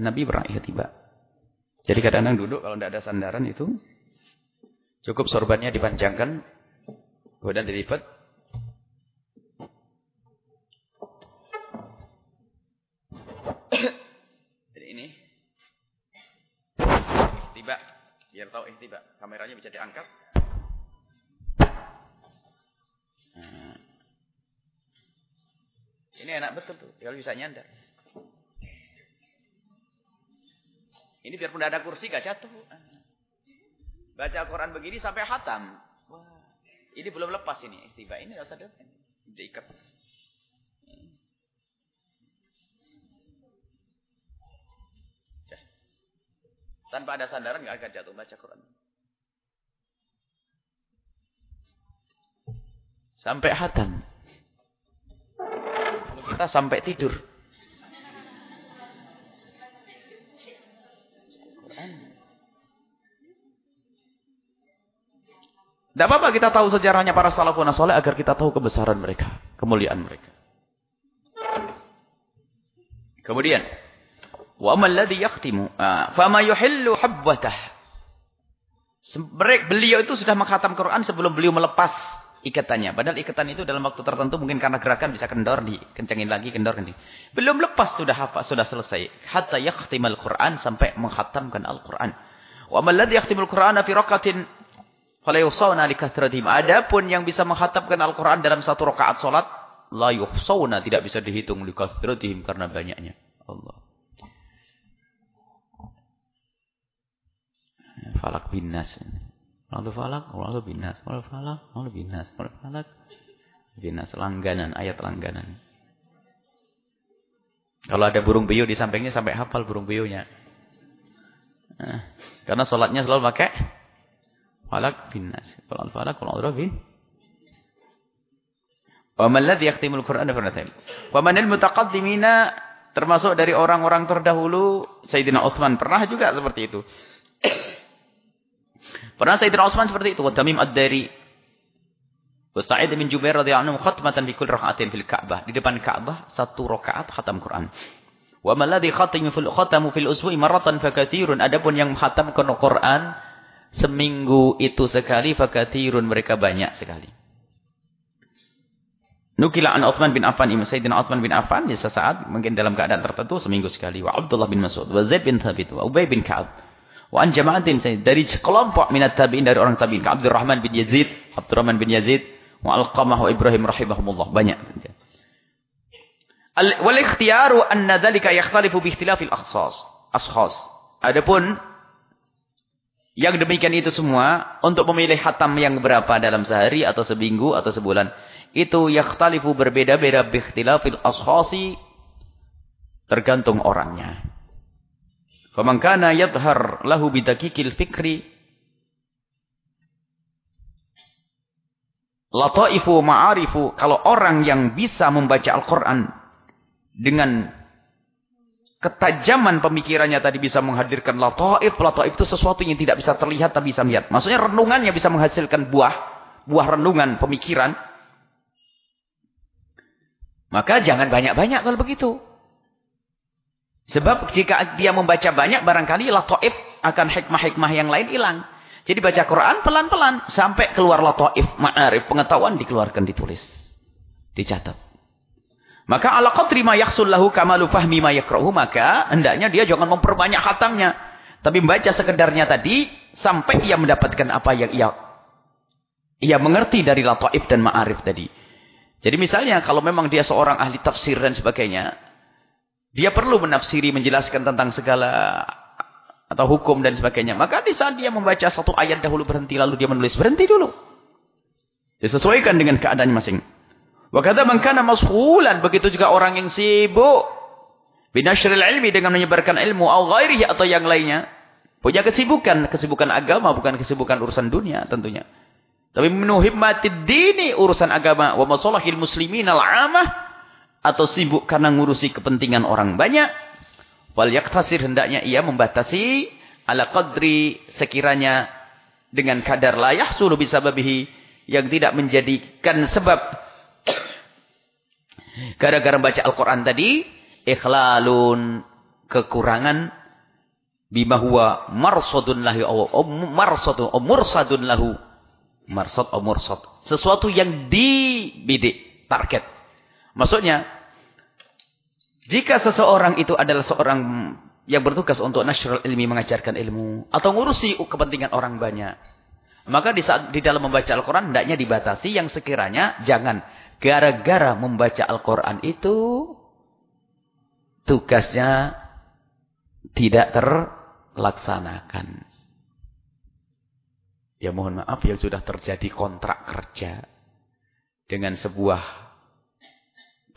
Nabi pernah ikhtiba. Jadi kadang-kadang duduk kalau tidak ada sandaran itu cukup sorbannya dipanjangkan Kemudian dilipat. Jadi ini. Tiba. Biar tahu tiba. Kameranya bisa diangkat. Nah. Ini enak betul tuh. Kalau bisa nyandar. Ini biarpun ada kursi gak jatuh. Baca Al-Quran begini sampai hatam. Ini belum lepas ini. Tiba ini rasa depan. Diikat. Tanpa ada sandaran nggak akan jatuh baca Quran. Sampai hatam. Kita sampai tidur. Tidak apa-apa kita tahu sejarahnya para salafun soleh agar kita tahu kebesaran mereka, kemuliaan mereka. Kemudian, wa amal ladzi yaqtimu ah, fama yuhillu habbatah. Beliau itu sudah menghatam Quran sebelum beliau melepas ikatannya. Padahal ikatan itu dalam waktu tertentu mungkin karena gerakan bisa kendor, dikencengin lagi, kendor, kencing. Belum lepas sudah hafal, sudah selesai. Hatta yakhtimal Quran sampai menghatamkan Al-Quran. Wa ladzi yakhtimul Qur'ana fi raqatin fala yusawna li kathratihim. Adapun yang bisa menghatamkan Al-Quran dalam satu rakaat salat, la yusawna tidak bisa dihitung li kathratihim karena banyaknya. Allah. Falak binas. Lalu falak, lalu binas, lalu falak, lalu binas, lalu falak. Binas langganan, ayat langganan. Kalau ada burung beo di sampingnya sampai hafal burung beonya. Nah, karena sholatnya selalu pakai falak binas. Kalau falak, kalau bin. Wa man ladzi yahtimul Qur'ana fa natal. Wa manil mutaqaddimina termasuk dari orang-orang terdahulu Sayyidina Utsman pernah juga seperti itu. Pernah Sayyidina Utsman seperti itu. Wa Tamim ad-Dari. Sa'id bin Jubair radhiyallahu anhu khatmatan fi kulli raka'atin fil Ka'bah. Di depan Ka'bah satu rakaat khatam Quran. Wa man ladzi khatamu fil khatamu fil usbu'i marratan fakatsirun. Adapun yang khatamkan Quran seminggu itu sekali fakatsirun mereka banyak sekali. Nukila an Uthman bin Affan Imam Sayyidina Uthman bin Affan di sesaat mungkin dalam keadaan tertentu seminggu sekali wa Abdullah bin Mas'ud wa Zaid bin Thabit wa Ubay bin Ka'ab Wa an jama'atin dari kelompok minat tabi'in dari orang tabi'in. Abdurrahman bin Yazid, Abdurrahman bin Yazid, wa Alqamah wa Ibrahim rahimahumullah. Banyak. Wal ikhtiyaru anna dhalika yakhtalifu bi ikhtilafil akhsas. Ashas. Adapun yang demikian itu semua untuk memilih hatam yang berapa dalam sehari atau seminggu atau sebulan itu yakhtalifu berbeda-beda bi ikhtilafil ashasi tergantung orangnya. Faman kana yadhhar lahu bidakikil fikri lataifu ma'arifu kalau orang yang bisa membaca Al-Qur'an dengan ketajaman pemikirannya tadi bisa menghadirkan lataif lataif itu sesuatu yang tidak bisa terlihat tapi bisa melihat. Maksudnya renungannya bisa menghasilkan buah buah renungan pemikiran. Maka jangan banyak-banyak kalau begitu Sebab jika dia membaca banyak, barangkali lato'if akan hikmah-hikmah yang lain hilang. Jadi baca Quran pelan-pelan. Sampai keluar lato'if, ma'arif, pengetahuan dikeluarkan, ditulis. Dicatat. Maka ala qadri ma yaksul lahu kamalu fahmi ma yakrahu. Maka hendaknya dia jangan memperbanyak khatamnya. Tapi membaca sekedarnya tadi, sampai ia mendapatkan apa yang ia ia mengerti dari lato'if dan ma'arif tadi. Jadi misalnya kalau memang dia seorang ahli tafsir dan sebagainya, dia perlu menafsiri, menjelaskan tentang segala atau hukum dan sebagainya. Maka di saat dia membaca satu ayat dahulu berhenti, lalu dia menulis berhenti dulu. Disesuaikan dengan keadaan masing. Wa kadza man begitu juga orang yang sibuk binasyril ilmi dengan menyebarkan ilmu au ghairihi atau yang lainnya. Punya kesibukan, kesibukan agama bukan kesibukan urusan dunia tentunya. Tapi menuhimmatid dini urusan agama wa masalahil muslimin al-amah atau sibuk karena ngurusi kepentingan orang banyak, wal yaktasir hendaknya ia membatasi ala qadri sekiranya dengan kadar layah bisa babihi yang tidak menjadikan sebab. Gara-gara baca Al-Quran tadi ikhlalun kekurangan bima huwa marsadun lahu aw mursadun lahu. Marsad aw sesuatu yang dibidik target. Maksudnya jika seseorang itu adalah seorang yang bertugas untuk nasional ilmi mengajarkan ilmu atau ngurusi kepentingan orang banyak, maka di saat di dalam membaca Al-Qur'an hendaknya dibatasi yang sekiranya jangan gara-gara membaca Al-Qur'an itu tugasnya tidak terlaksanakan. Ya mohon maaf yang sudah terjadi kontrak kerja dengan sebuah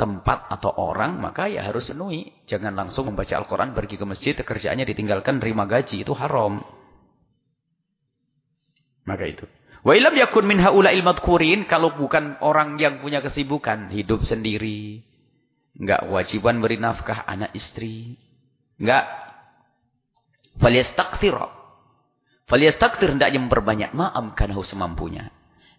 tempat atau orang, maka ya harus penuhi. Jangan langsung membaca Al-Quran, pergi ke masjid, kerjaannya ditinggalkan, terima gaji. Itu haram. Maka itu. Wa ilam yakun min haula ilmadkurin. Kalau bukan orang yang punya kesibukan. Hidup sendiri. Enggak wajiban beri nafkah anak istri. Enggak. Falyastakfir. Falyastakfir hendaknya memperbanyak ma'am kanahu semampunya.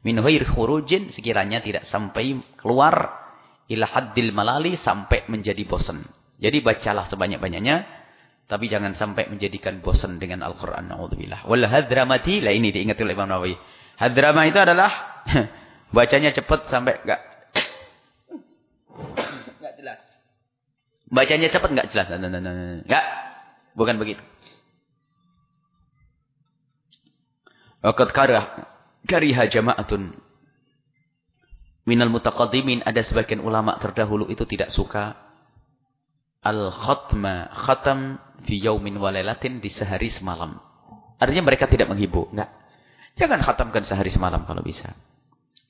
Min huir khurujin sekiranya tidak sampai keluar ila haddil malali sampai menjadi bosan. Jadi bacalah sebanyak-banyaknya tapi jangan sampai menjadikan bosan dengan Al-Qur'an naudzubillah. Wal hadramati la ini diingat oleh Imam Nawawi. Hadrama itu adalah Bacanya cepat sampai enggak enggak jelas. Bacanya cepat enggak jelas. Enggak. Bukan begitu. Waqad karah kariha jama'atun minal mutaqaddimin ada sebagian ulama terdahulu itu tidak suka al-khatma khatam fi yaumin walailatin di sehari semalam. Artinya mereka tidak menghibur, enggak. Jangan khatamkan sehari semalam kalau bisa.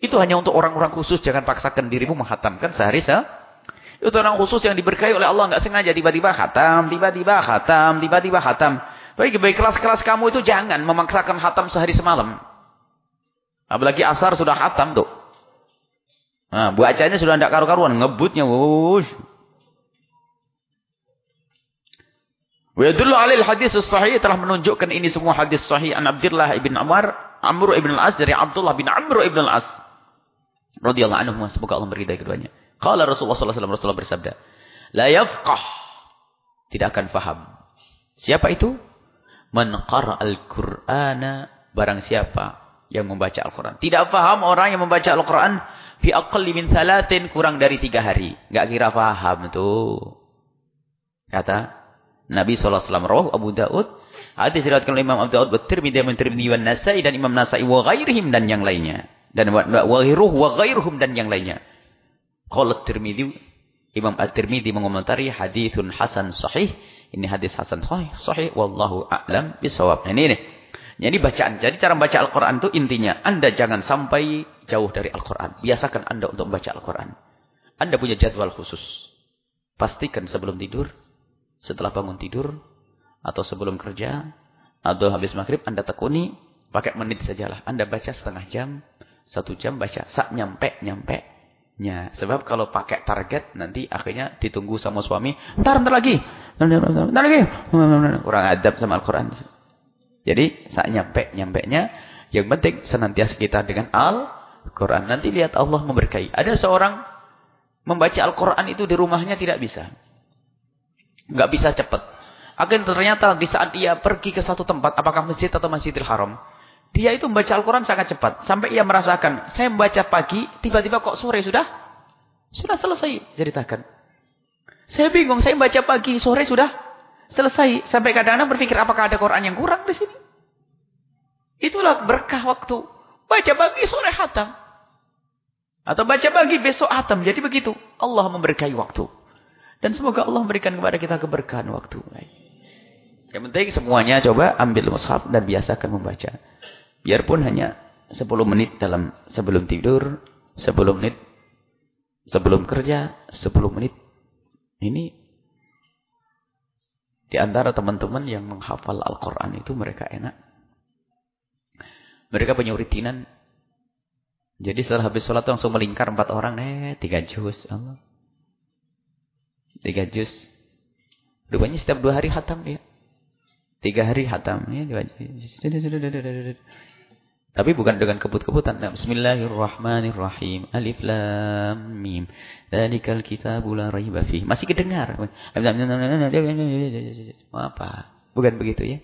Itu hanya untuk orang-orang khusus, jangan paksakan dirimu menghatamkan sehari se itu orang khusus yang diberkahi oleh Allah enggak sengaja tiba-tiba khatam, tiba-tiba khatam, tiba-tiba khatam. Baik, baik kelas-kelas kamu itu jangan memaksakan hatam sehari semalam. Apalagi asar sudah hatam tuh. Nah, bacanya sudah tidak karu-karuan, ngebutnya. Wush. Alil hadis sahih telah menunjukkan ini semua hadis sahih an Abdullah ibn Amr, Amr ibn al-As dari Abdullah bin Amr ibn al-As. Radhiyallahu anhu, semoga Allah meridai keduanya. Qala Rasulullah sallallahu alaihi bersabda, "La yafqah." Tidak akan faham. Siapa itu? Man al-Qur'ana barang siapa yang membaca Al-Quran. Tidak faham orang yang membaca Al-Quran fi aqalli min thalathin kurang dari tiga hari. Enggak kira faham tuh. Kata Nabi SAW roh Abu Daud. Hadis diriwayatkan oleh Imam Abu Daud, Tirmidzi, Imam Tirmidzi wa Nasai dan Imam Nasai wa ghairihim dan yang lainnya. Dan wa ghairuh wa ghairuhum dan yang lainnya. Qala Tirmidzi Imam At-Tirmidzi mengomentari hadithun hasan sahih ini hadis Hasan sahih, sahih wallahu a'lam bisawab. Nah, ini nih. Jadi bacaan. Jadi cara membaca Al-Qur'an itu intinya Anda jangan sampai jauh dari Al-Qur'an. Biasakan Anda untuk membaca Al-Qur'an. Anda punya jadwal khusus. Pastikan sebelum tidur, setelah bangun tidur, atau sebelum kerja, atau habis maghrib Anda tekuni, pakai menit sajalah. Anda baca setengah jam, satu jam baca. Sak nyampe, nyampe. Ya, sebab kalau pakai target nanti akhirnya ditunggu sama suami. Ntar, ntar lagi. Ntar lagi. Kurang adab sama Al-Quran. Jadi saat nyampe, nyampe nya. Yang penting senantiasa kita dengan Al-Quran. Nanti lihat Allah memberkahi. Ada seorang membaca Al-Quran itu di rumahnya tidak bisa. Nggak bisa cepat. Akhirnya ternyata di saat dia pergi ke satu tempat. Apakah masjid atau masjidil haram. Dia itu membaca Al-Quran sangat cepat. Sampai ia merasakan, saya membaca pagi, tiba-tiba kok sore sudah? Sudah selesai, ceritakan. Saya bingung, saya membaca pagi, sore sudah selesai. Sampai kadang-kadang berpikir, apakah ada Quran yang kurang di sini? Itulah berkah waktu. Baca pagi, sore hatam. Atau baca pagi, besok hatam. Jadi begitu. Allah memberkahi waktu. Dan semoga Allah memberikan kepada kita keberkahan waktu. Yang penting semuanya coba ambil mushaf dan biasakan membaca. Biarpun hanya 10 menit dalam sebelum tidur, 10 menit sebelum kerja, 10 menit. Ini di antara teman-teman yang menghafal Al-Quran itu mereka enak. Mereka punya rutinan. Jadi setelah habis sholat langsung melingkar empat orang. Eh, tiga juz. Allah. Tiga juz. Rupanya setiap dua hari hatam dia. Tiga hari hatam. Ya, tapi bukan dengan kebut-kebutan. Nah, Bismillahirrahmanirrahim. Alif lam mim. Dzalikal kitabu la raiba fihi. Masih kedengar. Apa? Bukan begitu ya.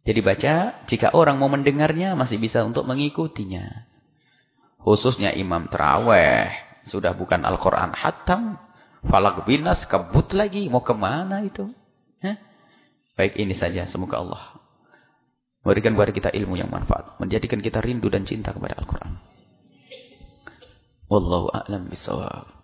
Jadi baca, jika orang mau mendengarnya masih bisa untuk mengikutinya. Khususnya imam terawih. Sudah bukan Al-Quran hatam. Falak binas kebut lagi. Mau ke mana itu? Hah? Baik ini saja. Semoga Allah Memberikan kepada kita ilmu yang manfaat. Menjadikan kita rindu dan cinta kepada Al-Quran. Wallahu a'lam bisawab.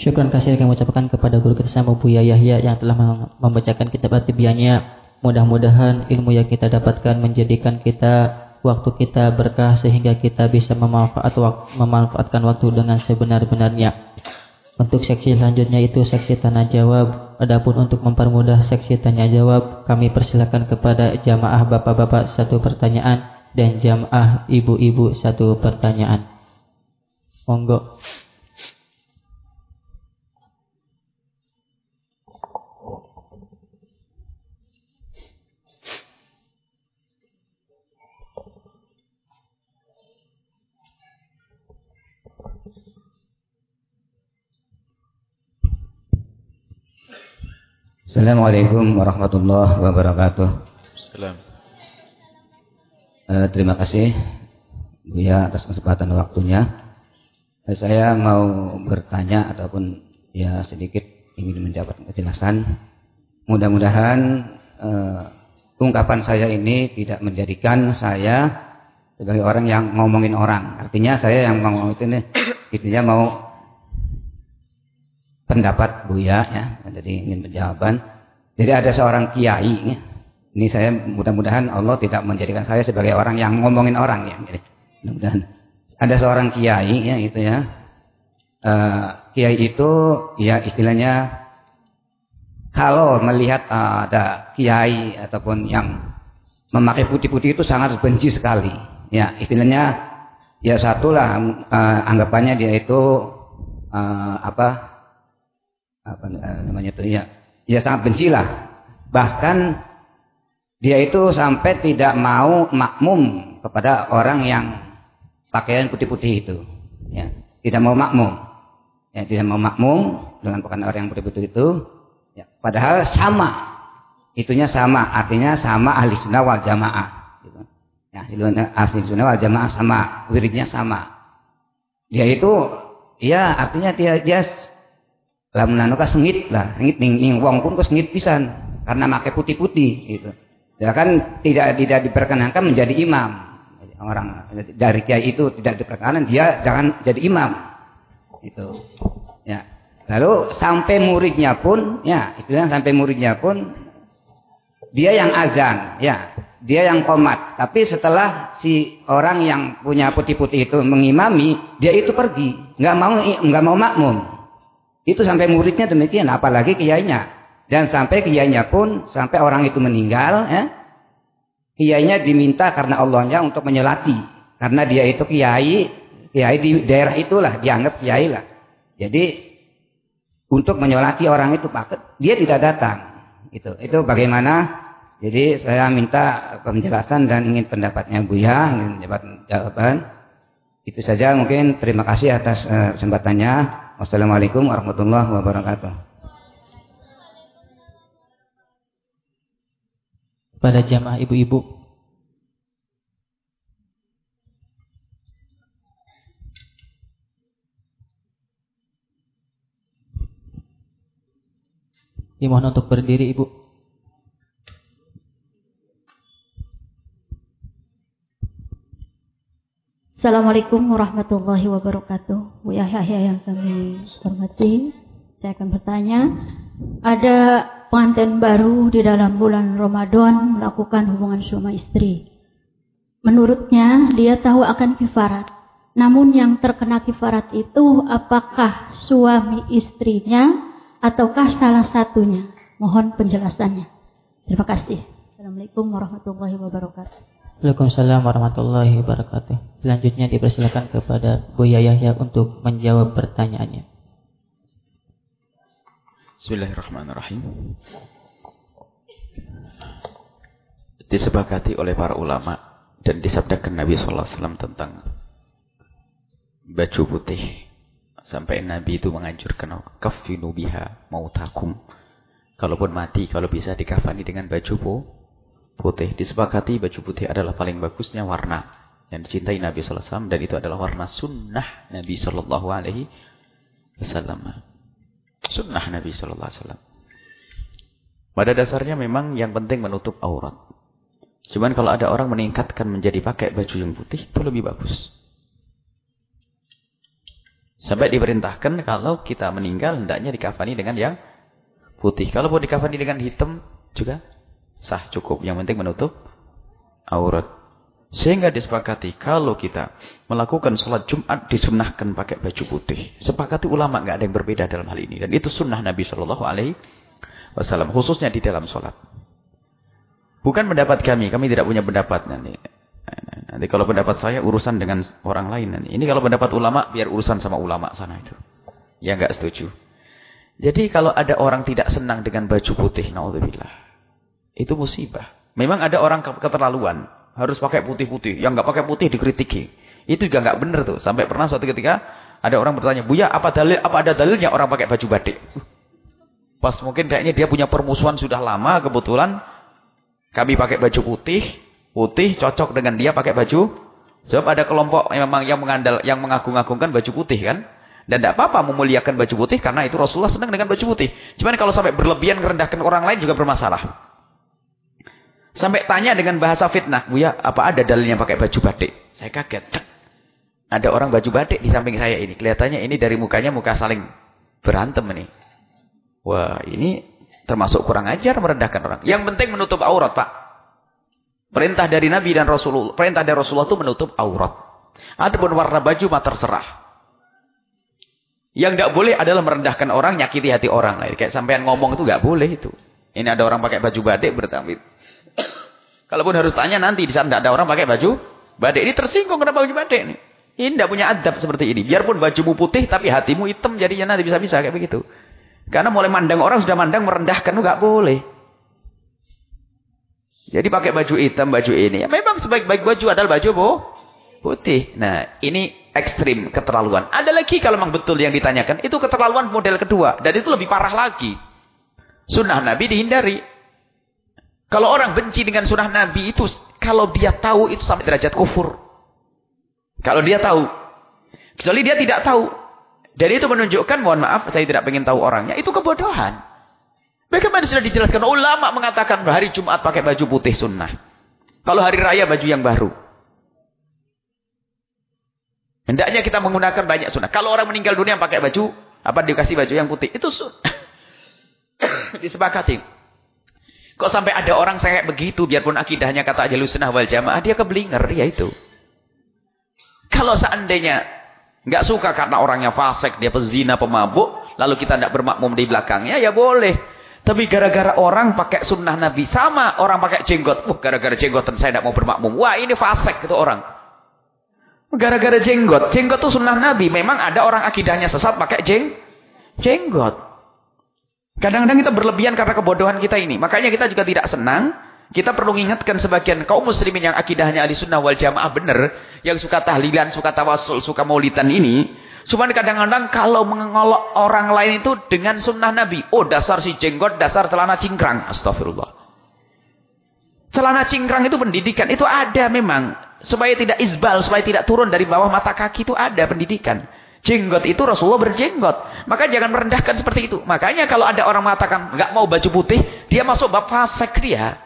Syukur kasih kami ucapkan kepada guru kita sama Buya Yahya yang telah membacakan kitab atibiannya. Mudah-mudahan ilmu yang kita dapatkan menjadikan kita waktu kita berkah sehingga kita bisa memanfaat, memanfaatkan waktu dengan sebenar-benarnya. Untuk seksi selanjutnya itu seksi tanya jawab. Adapun untuk mempermudah seksi tanya jawab, kami persilakan kepada jamaah bapak-bapak satu pertanyaan dan jamaah ibu-ibu satu pertanyaan. Monggo. Assalamualaikum warahmatullahi wabarakatuh. Assalam. Uh, terima kasih Buya atas kesempatan waktunya. Uh, saya mau bertanya ataupun ya sedikit ingin mendapat kejelasan. Mudah-mudahan uh, ungkapan saya ini tidak menjadikan saya sebagai orang yang ngomongin orang. Artinya saya yang ngomong itu nih, intinya mau pendapat Buya ya, jadi ingin penjawaban. Jadi ada seorang kiai ya. Ini saya mudah-mudahan Allah tidak menjadikan saya sebagai orang yang ngomongin orang ya. Jadi, mudah-mudahan ada seorang kiai ya itu ya. Uh, kiai itu ya istilahnya kalau melihat uh, ada kiai ataupun yang memakai putih-putih itu sangat benci sekali. Ya, istilahnya ya satulah uh, anggapannya dia itu uh, apa apa uh, namanya itu ya ya sangat benci lah. Bahkan dia itu sampai tidak mau makmum kepada orang yang pakaian putih-putih itu. Ya, tidak mau makmum. Ya, tidak mau makmum dengan pakaian orang yang putih-putih itu Ya, padahal sama. Itunya sama, artinya sama ahli sunnah wal jamaah. Gitu. Ya, ahli sunnah wal jamaah sama, wiridnya sama. Dia itu, ya artinya dia dia lamun anu sengit lah, sengit ning, ning wong pun kok sengit pisan karena pakai putih-putih gitu. Ya kan tidak tidak diperkenankan menjadi imam. Orang dari kiai itu tidak diperkenankan dia jangan jadi imam. Itu. Ya. Lalu sampai muridnya pun, ya, itu yang sampai muridnya pun dia yang azan, ya, dia yang komat. Tapi setelah si orang yang punya putih-putih itu mengimami, dia itu pergi, nggak mau nggak mau makmum. Itu sampai muridnya demikian, apalagi kiainya. Dan sampai kiainya pun sampai orang itu meninggal, ya, kiainya diminta karena Allahnya untuk menyelati, karena dia itu kiai, kiai di daerah itulah dianggap kiai lah. Jadi untuk menyolati orang itu Pak, dia tidak datang. Itu itu bagaimana? Jadi saya minta penjelasan dan ingin pendapatnya Buya, ingin mendapat jawaban. Itu saja mungkin terima kasih atas uh, kesempatannya. Wassalamualaikum warahmatullahi wabarakatuh. Pada jamaah ibu-ibu Dimohon untuk berdiri Ibu. Assalamualaikum warahmatullahi wabarakatuh. Bu Yahya yang kami hormati, saya akan bertanya, ada pengantin baru di dalam bulan Ramadan melakukan hubungan suami istri. Menurutnya, dia tahu akan kifarat. Namun yang terkena kifarat itu apakah suami istrinya ataukah salah satunya? Mohon penjelasannya. Terima kasih. Assalamualaikum warahmatullahi wabarakatuh. Waalaikumsalam warahmatullahi wabarakatuh. Selanjutnya dipersilakan kepada Buya Yahya untuk menjawab pertanyaannya. Bismillahirrahmanirrahim. Disepakati oleh para ulama dan disabdakan Nabi Sallallahu Alaihi Wasallam tentang baju putih Sampai Nabi itu menganjurkan kafinu biha mautakum. Kalaupun mati, kalau bisa dikafani dengan baju putih. Disepakati baju putih adalah paling bagusnya warna yang dicintai Nabi sallallahu alaihi wasallam dan itu adalah warna sunnah Nabi sallallahu alaihi wasallam. Sunnah Nabi sallallahu alaihi wasallam. Pada dasarnya memang yang penting menutup aurat. Cuman kalau ada orang meningkatkan menjadi pakai baju yang putih, itu lebih bagus. Sampai diperintahkan kalau kita meninggal hendaknya dikafani dengan yang putih. Kalau mau dikafani dengan hitam juga sah cukup. Yang penting menutup aurat. Sehingga disepakati kalau kita melakukan sholat Jumat disunahkan pakai baju putih. Sepakati ulama nggak ada yang berbeda dalam hal ini. Dan itu sunnah Nabi Shallallahu Alaihi Wasallam khususnya di dalam sholat. Bukan pendapat kami, kami tidak punya pendapat nanti. Nanti kalau pendapat saya urusan dengan orang lain nanti. Ini kalau pendapat ulama biar urusan sama ulama sana itu. Ya enggak setuju. Jadi kalau ada orang tidak senang dengan baju putih, naudzubillah. Itu musibah. Memang ada orang keterlaluan, harus pakai putih-putih. Yang enggak pakai putih dikritiki. Itu juga enggak benar tuh. Sampai pernah suatu ketika ada orang bertanya, "Buya, apa dalil apa ada dalilnya orang pakai baju batik?" Pas mungkin kayaknya dia punya permusuhan sudah lama kebetulan kami pakai baju putih, Putih cocok dengan dia pakai baju. Sebab ada kelompok yang memang yang mengandal yang mengagung-agungkan baju putih kan. Dan tidak apa-apa memuliakan baju putih karena itu Rasulullah senang dengan baju putih. Cuman kalau sampai berlebihan merendahkan orang lain juga bermasalah. Sampai tanya dengan bahasa fitnah. Buya, apa ada dalilnya pakai baju batik? Saya kaget. Ada orang baju batik di samping saya ini. Kelihatannya ini dari mukanya muka saling berantem ini. Wah, ini termasuk kurang ajar merendahkan orang. Yang penting menutup aurat, Pak. Perintah dari Nabi dan Rasulullah, perintah dari Rasulullah itu menutup aurat. Adapun warna baju mah terserah. Yang tidak boleh adalah merendahkan orang, nyakiti hati orang. Kayak sampean ngomong itu nggak boleh itu. Ini ada orang pakai baju batik bertambit. Kalaupun harus tanya nanti di saat tidak ada orang pakai baju batik. Ini tersinggung kenapa baju batik ini? Ini tidak punya adab seperti ini. Biarpun bajumu putih tapi hatimu hitam jadinya nanti bisa-bisa kayak begitu. Karena mulai mandang orang sudah mandang merendahkan nggak boleh. Jadi pakai baju hitam, baju ini. Ya, memang sebaik-baik baju adalah baju boh, putih. Nah, ini ekstrim, keterlaluan. Ada lagi kalau memang betul yang ditanyakan. Itu keterlaluan model kedua. Dan itu lebih parah lagi. Sunnah Nabi dihindari. Kalau orang benci dengan sunnah Nabi itu, kalau dia tahu itu sampai derajat kufur. Kalau dia tahu. Kecuali dia tidak tahu. Dan itu menunjukkan, mohon maaf, saya tidak ingin tahu orangnya. Itu kebodohan. Bagaimana sudah dijelaskan? Ulama mengatakan hari Jumat pakai baju putih sunnah. Kalau hari raya baju yang baru. Hendaknya kita menggunakan banyak sunnah. Kalau orang meninggal dunia pakai baju, apa dikasih baju yang putih? Itu sunnah. Disepakati. Kok sampai ada orang kayak begitu, biarpun akidahnya kata aja sunnah wal jamaah, dia keblinger, ya itu. Kalau seandainya nggak suka karena orangnya fasik, dia pezina, pemabuk, lalu kita tidak bermakmum di belakangnya, ya boleh. Tapi gara-gara orang pakai sunnah Nabi. Sama orang pakai jenggot. Wah gara-gara jenggotan saya tidak mau bermakmum. Wah ini fasek itu orang. Gara-gara jenggot. Jenggot itu sunnah Nabi. Memang ada orang akidahnya sesat pakai jeng jenggot. Kadang-kadang kita berlebihan karena kebodohan kita ini. Makanya kita juga tidak senang. Kita perlu mengingatkan sebagian kaum muslimin yang akidahnya ahli sunnah wal jamaah benar. Yang suka tahlilan, suka tawasul, suka maulidan ini. Cuma kadang-kadang kalau mengolok orang lain itu dengan sunnah Nabi. Oh dasar si jenggot, dasar celana cingkrang. Astagfirullah. Celana cingkrang itu pendidikan. Itu ada memang. Supaya tidak isbal, supaya tidak turun dari bawah mata kaki itu ada pendidikan. Jenggot itu Rasulullah berjenggot. Maka jangan merendahkan seperti itu. Makanya kalau ada orang mengatakan nggak mau baju putih, dia masuk bab fasek dia.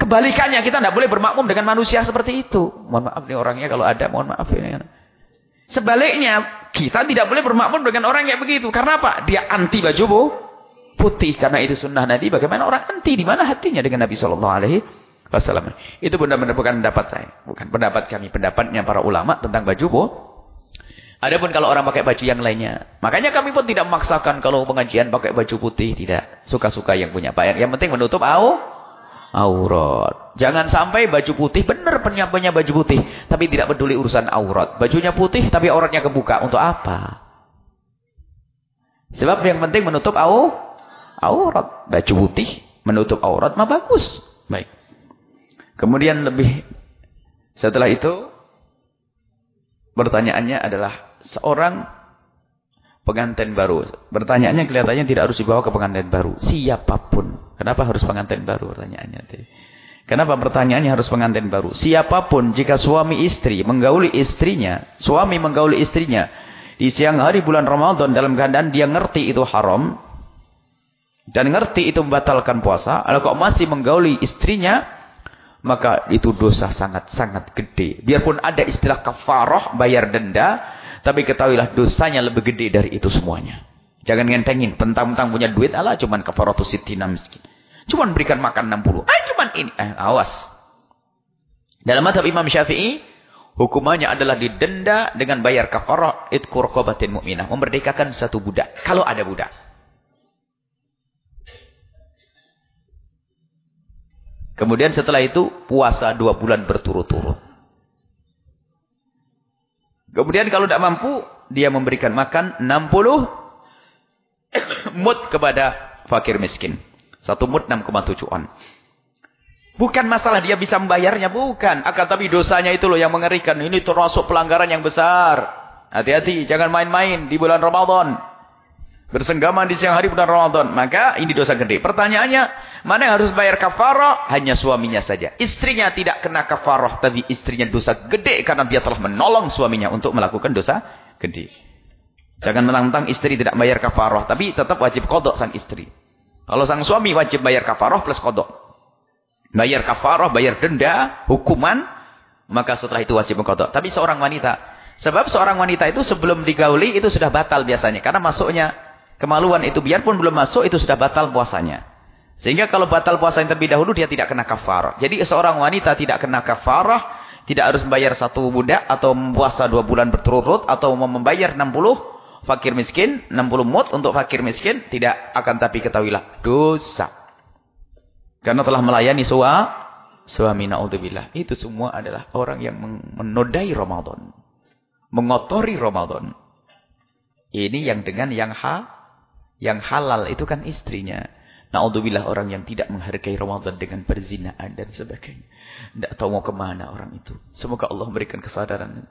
Kebalikannya kita tidak boleh bermakmum dengan manusia seperti itu. Mohon maaf nih orangnya kalau ada, mohon maaf ini. Sebaliknya, kita tidak boleh bermakmur dengan orang yang begitu. Karena apa? Dia anti baju putih. Karena itu sunnah Nabi. Bagaimana orang anti? Di mana hatinya dengan Nabi Shallallahu Alaihi Wasallam? Itu benar-benar bukan pendapat saya. Bukan pendapat kami. Pendapatnya para ulama tentang baju bu. Adapun kalau orang pakai baju yang lainnya. Makanya kami pun tidak memaksakan kalau pengajian pakai baju putih. Tidak. Suka-suka yang punya bayar. Yang penting menutup au aurat. Jangan sampai baju putih, benar penyampainya baju putih. Tapi tidak peduli urusan aurat. Bajunya putih tapi auratnya kebuka. Untuk apa? Sebab yang penting menutup au, aurat. Baju putih menutup aurat mah bagus. Baik. Kemudian lebih setelah itu pertanyaannya adalah seorang pengantin baru. Pertanyaannya kelihatannya tidak harus dibawa ke pengantin baru. Siapa pun. Kenapa harus pengantin baru? Pertanyaannya. Kenapa pertanyaannya harus pengantin baru? Siapa pun jika suami istri menggauli istrinya. Suami menggauli istrinya. Di siang hari bulan Ramadan dalam keadaan dia ngerti itu haram. Dan ngerti itu membatalkan puasa. Kalau kok masih menggauli istrinya. Maka itu dosa sangat-sangat gede. Biarpun ada istilah kafaroh, bayar denda. Tapi ketahuilah dosanya lebih gede dari itu semuanya. Jangan ngentengin. Pentang-pentang punya duit. Allah cuman kafaratu sitina miskin. Cuman berikan makan 60. Ah cuman ini. Eh, awas. Dalam madhab Imam Syafi'i. Hukumannya adalah didenda dengan bayar kafarah. Itkur kobatin mu'minah. Memerdekakan satu budak. Kalau ada budak. Kemudian setelah itu puasa dua bulan berturut-turut. Kemudian kalau tidak mampu, dia memberikan makan 60 mut kepada fakir miskin. Satu mut 6,7 on. Bukan masalah dia bisa membayarnya, bukan. Akan tapi dosanya itu loh yang mengerikan. Ini termasuk pelanggaran yang besar. Hati-hati, jangan main-main di bulan Ramadan. Bersenggama di siang hari bulan Ramadan. Maka ini dosa gede. Pertanyaannya, mana yang harus bayar kafarah? Hanya suaminya saja. Istrinya tidak kena kafarah. Tapi istrinya dosa gede karena dia telah menolong suaminya untuk melakukan dosa gede. Jangan menantang istri tidak bayar kafarah. Tapi tetap wajib kodok sang istri. Kalau sang suami wajib bayar kafarah plus kodok. Bayar kafarah, bayar denda, hukuman. Maka setelah itu wajib kodok. Tapi seorang wanita. Sebab seorang wanita itu sebelum digauli itu sudah batal biasanya. Karena masuknya Kemaluan itu biarpun belum masuk itu sudah batal puasanya. Sehingga kalau batal puasa yang terlebih dahulu dia tidak kena kafarah. Jadi seorang wanita tidak kena kafarah. Tidak harus membayar satu budak atau puasa dua bulan berturut-turut. Atau membayar 60 fakir miskin. 60 mut untuk fakir miskin. Tidak akan tapi ketahuilah dosa. Karena telah melayani suami. Suami na'udzubillah. Itu semua adalah orang yang menodai Ramadan. Mengotori Ramadan. Ini yang dengan yang ha yang halal itu kan istrinya. Na'udzubillah orang yang tidak menghargai Ramadan dengan perzinaan dan sebagainya. Tidak tahu mau ke mana orang itu. Semoga Allah memberikan kesadaran.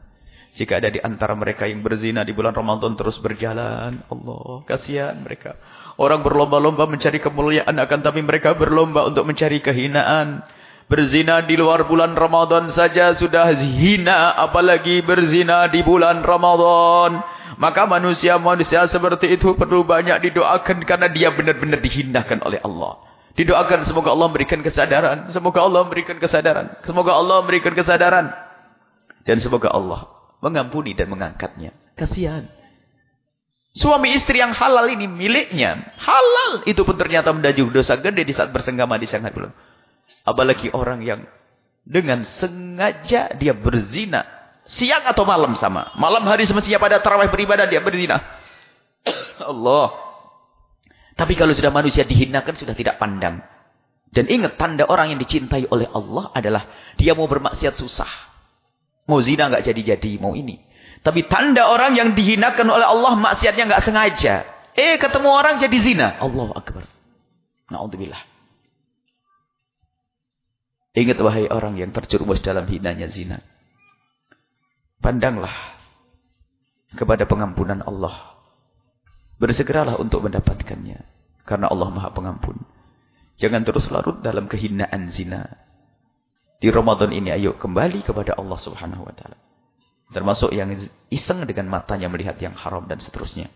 Jika ada di antara mereka yang berzina di bulan Ramadan terus berjalan. Allah, kasihan mereka. Orang berlomba-lomba mencari kemuliaan akan tapi mereka berlomba untuk mencari kehinaan. Berzina di luar bulan Ramadan saja sudah hina. Apalagi berzina di bulan Ramadan. Maka manusia-manusia seperti itu perlu banyak didoakan. Karena dia benar-benar dihinakan oleh Allah. Didoakan semoga Allah memberikan kesadaran. Semoga Allah memberikan kesadaran. Semoga Allah memberikan kesadaran. Dan semoga Allah mengampuni dan mengangkatnya. Kasihan. Suami istri yang halal ini miliknya. Halal. Itu pun ternyata mendajuk dosa gede di saat bersenggama di siang hari Apalagi orang yang dengan sengaja dia berzina. Siang atau malam sama. Malam hari semestinya pada terawih beribadah dia berzina. Allah. Tapi kalau sudah manusia dihinakan sudah tidak pandang. Dan ingat tanda orang yang dicintai oleh Allah adalah dia mau bermaksiat susah. Mau zina nggak jadi-jadi, mau ini. Tapi tanda orang yang dihinakan oleh Allah maksiatnya nggak sengaja. Eh ketemu orang jadi zina. Allah Akbar. Na'udzubillah. Ingat wahai orang yang terjerumus dalam hinanya zina. Pandanglah kepada pengampunan Allah. Bersegeralah untuk mendapatkannya. Karena Allah maha pengampun. Jangan terus larut dalam kehinaan zina. Di Ramadan ini ayo kembali kepada Allah subhanahu wa ta'ala. Termasuk yang iseng dengan matanya melihat yang haram dan seterusnya.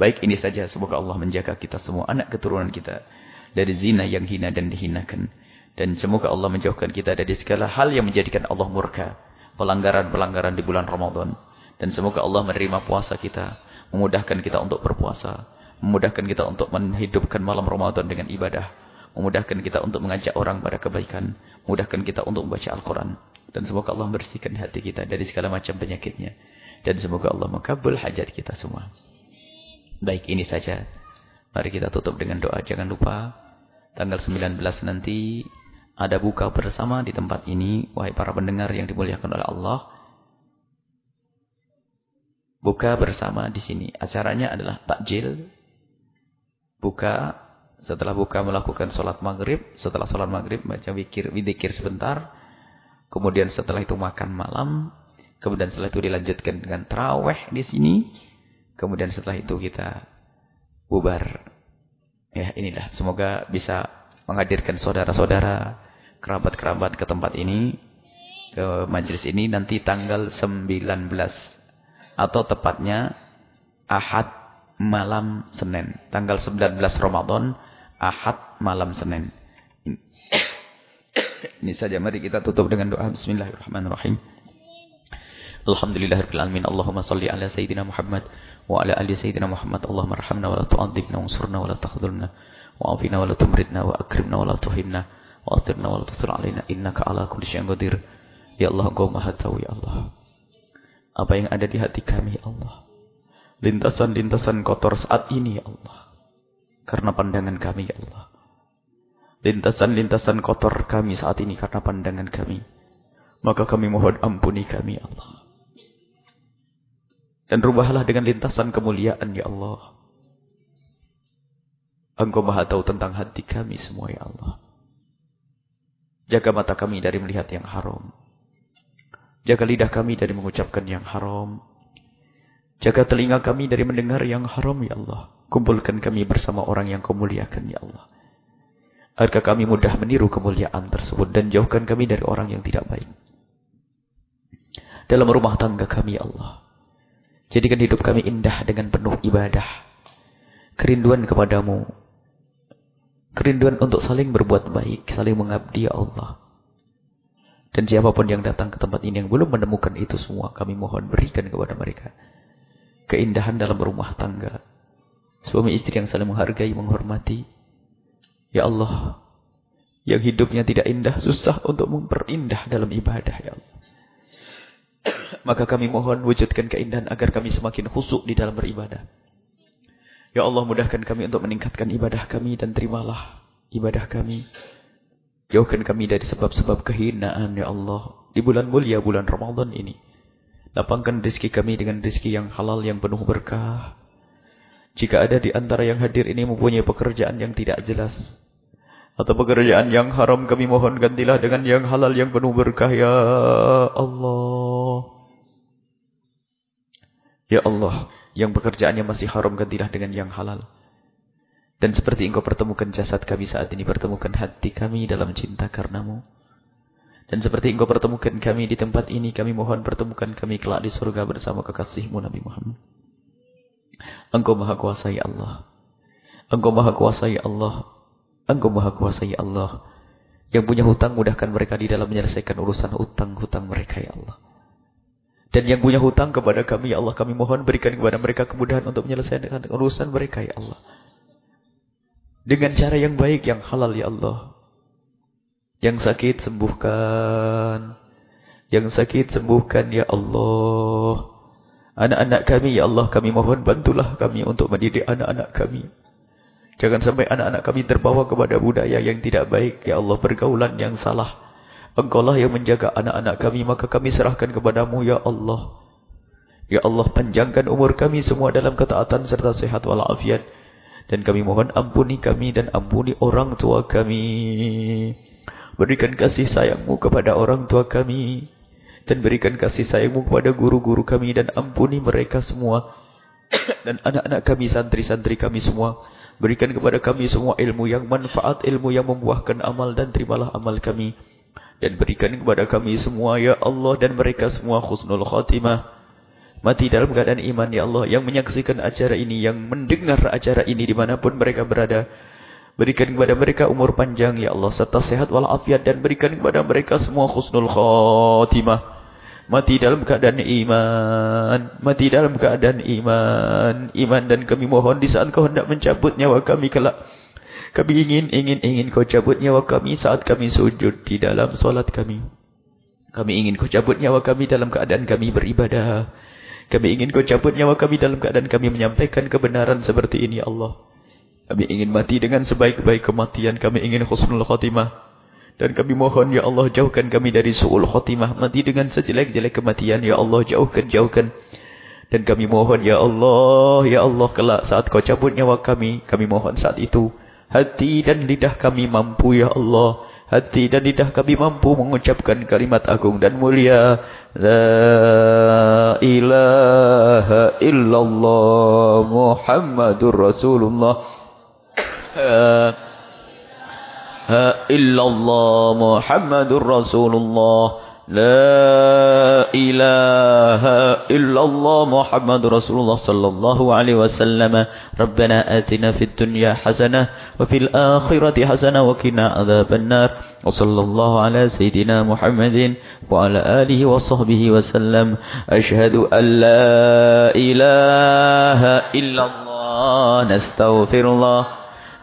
Baik ini saja. Semoga Allah menjaga kita semua anak keturunan kita. Dari zina yang hina dan dihinakan. Dan semoga Allah menjauhkan kita dari segala hal yang menjadikan Allah murka. Pelanggaran-pelanggaran di bulan Ramadan. Dan semoga Allah menerima puasa kita. Memudahkan kita untuk berpuasa. Memudahkan kita untuk menghidupkan malam Ramadan dengan ibadah. Memudahkan kita untuk mengajak orang pada kebaikan. Memudahkan kita untuk membaca Al-Quran. Dan semoga Allah membersihkan hati kita dari segala macam penyakitnya. Dan semoga Allah mengkabul hajat kita semua. Baik ini saja. Mari kita tutup dengan doa. Jangan lupa. Tanggal 19 nanti ada buka bersama di tempat ini, wahai para pendengar yang dimuliakan oleh Allah. Buka bersama di sini. Acaranya adalah takjil. Buka, setelah buka melakukan sholat maghrib. Setelah sholat maghrib baca wikir, widikir sebentar. Kemudian setelah itu makan malam. Kemudian setelah itu dilanjutkan dengan terawih di sini. Kemudian setelah itu kita bubar. Ya inilah, semoga bisa menghadirkan saudara-saudara, kerabat-kerabat ke tempat ini, ke majelis ini nanti tanggal 19 atau tepatnya Ahad malam Senin, tanggal 19 Ramadan, Ahad malam Senin. Ini saja mari kita tutup dengan doa bismillahirrahmanirrahim. Alhamdulillahirabbil alamin. Allahumma shalli ala sayyidina Muhammad wa ala ali sayyidina Muhammad. Allahumma arhamna wa la tu'adzibna wansurna wa la takhdhulna. وعافنا ولا تمرضنا وأكرمنا ولا تهنا وأطرنا ولا تطر علينا إنك على كل شيء قدير Ya Allah engkau maha tahu ya Allah Apa yang ada di hati kami ya Allah Lintasan-lintasan kotor saat ini ya Allah Karena pandangan kami ya Allah Lintasan-lintasan kotor kami saat ini karena pandangan kami Maka kami mohon ampuni kami ya Allah Dan rubahlah dengan lintasan kemuliaan ya Allah Engkau maha tahu tentang hati kami semua ya Allah. Jaga mata kami dari melihat yang haram. Jaga lidah kami dari mengucapkan yang haram. Jaga telinga kami dari mendengar yang haram ya Allah. Kumpulkan kami bersama orang yang kau muliakan ya Allah. Agar kami mudah meniru kemuliaan tersebut dan jauhkan kami dari orang yang tidak baik. Dalam rumah tangga kami ya Allah. Jadikan hidup kami indah dengan penuh ibadah. Kerinduan kepadamu. Kerinduan untuk saling berbuat baik, saling mengabdi ya Allah. Dan siapa pun yang datang ke tempat ini yang belum menemukan itu semua, kami mohon berikan kepada mereka. Keindahan dalam rumah tangga. Suami istri yang saling menghargai, menghormati. Ya Allah, yang hidupnya tidak indah, susah untuk memperindah dalam ibadah, Ya Allah. Maka kami mohon wujudkan keindahan agar kami semakin khusuk di dalam beribadah. Ya Allah mudahkan kami untuk meningkatkan ibadah kami dan terimalah ibadah kami. Jauhkan kami dari sebab-sebab kehinaan ya Allah. Di bulan mulia bulan Ramadan ini. Lapangkan rezeki kami dengan rezeki yang halal yang penuh berkah. Jika ada di antara yang hadir ini mempunyai pekerjaan yang tidak jelas. Atau pekerjaan yang haram kami mohon gantilah dengan yang halal yang penuh berkah ya Allah. Ya Allah, yang pekerjaannya masih haram gantilah dengan yang halal. Dan seperti engkau pertemukan jasad kami saat ini, pertemukan hati kami dalam cinta karenamu. Dan seperti engkau pertemukan kami di tempat ini, kami mohon pertemukan kami kelak di surga bersama kekasihmu Nabi Muhammad. Engkau maha kuasa ya Allah. Engkau maha kuasa ya Allah. Engkau maha kuasa ya Allah. Yang punya hutang mudahkan mereka di dalam menyelesaikan urusan hutang-hutang mereka ya Allah. Dan yang punya hutang kepada kami, ya Allah, kami mohon berikan kepada mereka kemudahan untuk menyelesaikan urusan mereka, ya Allah. Dengan cara yang baik, yang halal, ya Allah. Yang sakit, sembuhkan. Yang sakit, sembuhkan, ya Allah. Anak-anak kami, ya Allah, kami mohon bantulah kami untuk mendidik anak-anak kami. Jangan sampai anak-anak kami terbawa kepada budaya yang tidak baik, ya Allah, pergaulan yang salah. Engkaulah yang menjaga anak-anak kami, maka kami serahkan kepadamu, Ya Allah. Ya Allah, panjangkan umur kami semua dalam ketaatan serta sehat walafiat. Dan kami mohon ampuni kami dan ampuni orang tua kami. Berikan kasih sayangmu kepada orang tua kami. Dan berikan kasih sayangmu kepada guru-guru kami dan ampuni mereka semua. dan anak-anak kami, santri-santri kami semua. Berikan kepada kami semua ilmu yang manfaat, ilmu yang membuahkan amal dan terimalah amal kami. Dan berikan kepada kami semua, Ya Allah, dan mereka semua khusnul khatimah. Mati dalam keadaan iman, Ya Allah, yang menyaksikan acara ini, yang mendengar acara ini di mana pun mereka berada. Berikan kepada mereka umur panjang, Ya Allah, serta sehat walafiat, dan berikan kepada mereka semua khusnul khatimah. Mati dalam keadaan iman. Mati dalam keadaan iman. Iman dan kami mohon di saat kau hendak mencabut nyawa kami kelak. Kami ingin, ingin, ingin kau cabut nyawa kami saat kami sujud di dalam solat kami. Kami ingin kau cabut nyawa kami dalam keadaan kami beribadah. Kami ingin kau cabut nyawa kami dalam keadaan kami menyampaikan kebenaran seperti ini, ya Allah. Kami ingin mati dengan sebaik-baik kematian. Kami ingin khusnul khotimah. Dan kami mohon, Ya Allah, jauhkan kami dari su'ul khotimah. Mati dengan sejelek-jelek kematian. Ya Allah, jauhkan, jauhkan. Dan kami mohon, Ya Allah, Ya Allah, kelak saat kau cabut nyawa kami. Kami mohon saat itu. Hati dan lidah kami mampu ya Allah. Hati dan lidah kami mampu mengucapkan kalimat agung dan mulia. La ilaha illallah Muhammadur Rasulullah. Ha illallah Muhammadur Rasulullah. لا إله إلا الله محمد رسول الله صلى الله عليه وسلم. ربنا آتنا في الدنيا حسنة وفي الآخرة حسنة وقنا عذاب النار. وصلى الله على سيدنا محمد وعلى آله وصحبه وسلم. أشهد أن لا إله إلا الله. نستغفر الله.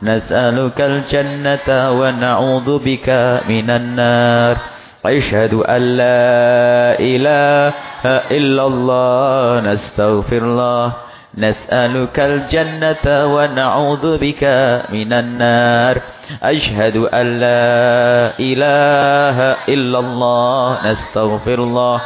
نسألك الجنة ونعوذ بك من النار. أشهد أن لا إله إلا الله نستغفر الله نسألك الجنة ونعوذ بك من النار. أشهد أن لا إله إلا الله نستغفر الله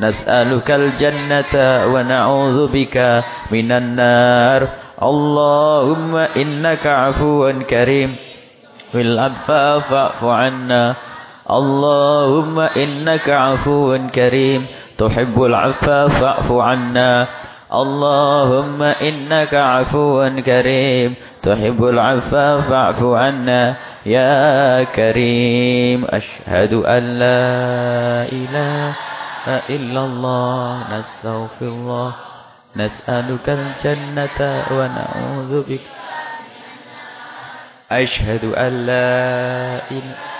نسألك الجنة ونعوذ بك من النار. اللهم إنك عفو كريم. في العفاف فاعف عنا. اللهم إنك عفو كريم. تحب العفو فاعف عنا. اللهم إنك عفو كريم. تحب العفو فاعف عنا. يا كريم أشهد أن لا إله إلا الله. نستغفر الله. نسألك الجنة ونعوذ بك. أشهد أن لا إله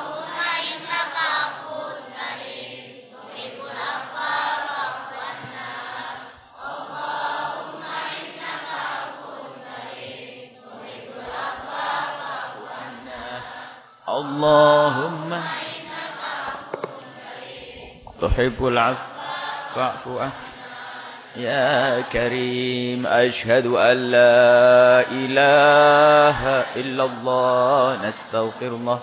اللهم تحب العفو فاعف يا كريم أشهد أن لا إله إلا الله نستغفر الله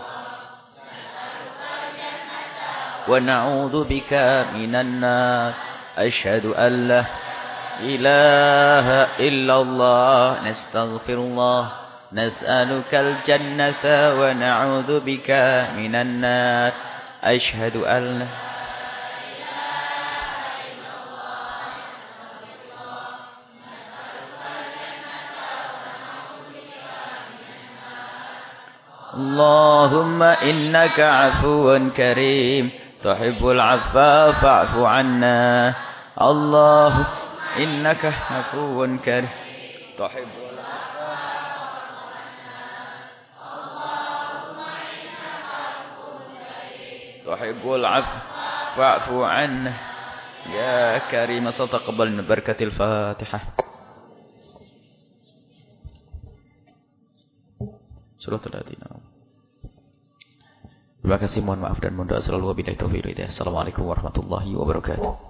ونعوذ بك من النار أشهد أن لا إله إلا الله نستغفر الله نسألك الجنة ونعوذ بك من النار. أشهد أن اللهم إنك عفو كريم. تحب العفو فاعف عنا. الله إنك عفو كريم. تحب تحب العفو فاعف عنه يا كريم ستقبل من بركة الفاتحة سورة الذين Terima kasih, mohon maaf dan mohon doa selalu wabillahi taufiq Assalamualaikum warahmatullahi wabarakatuh.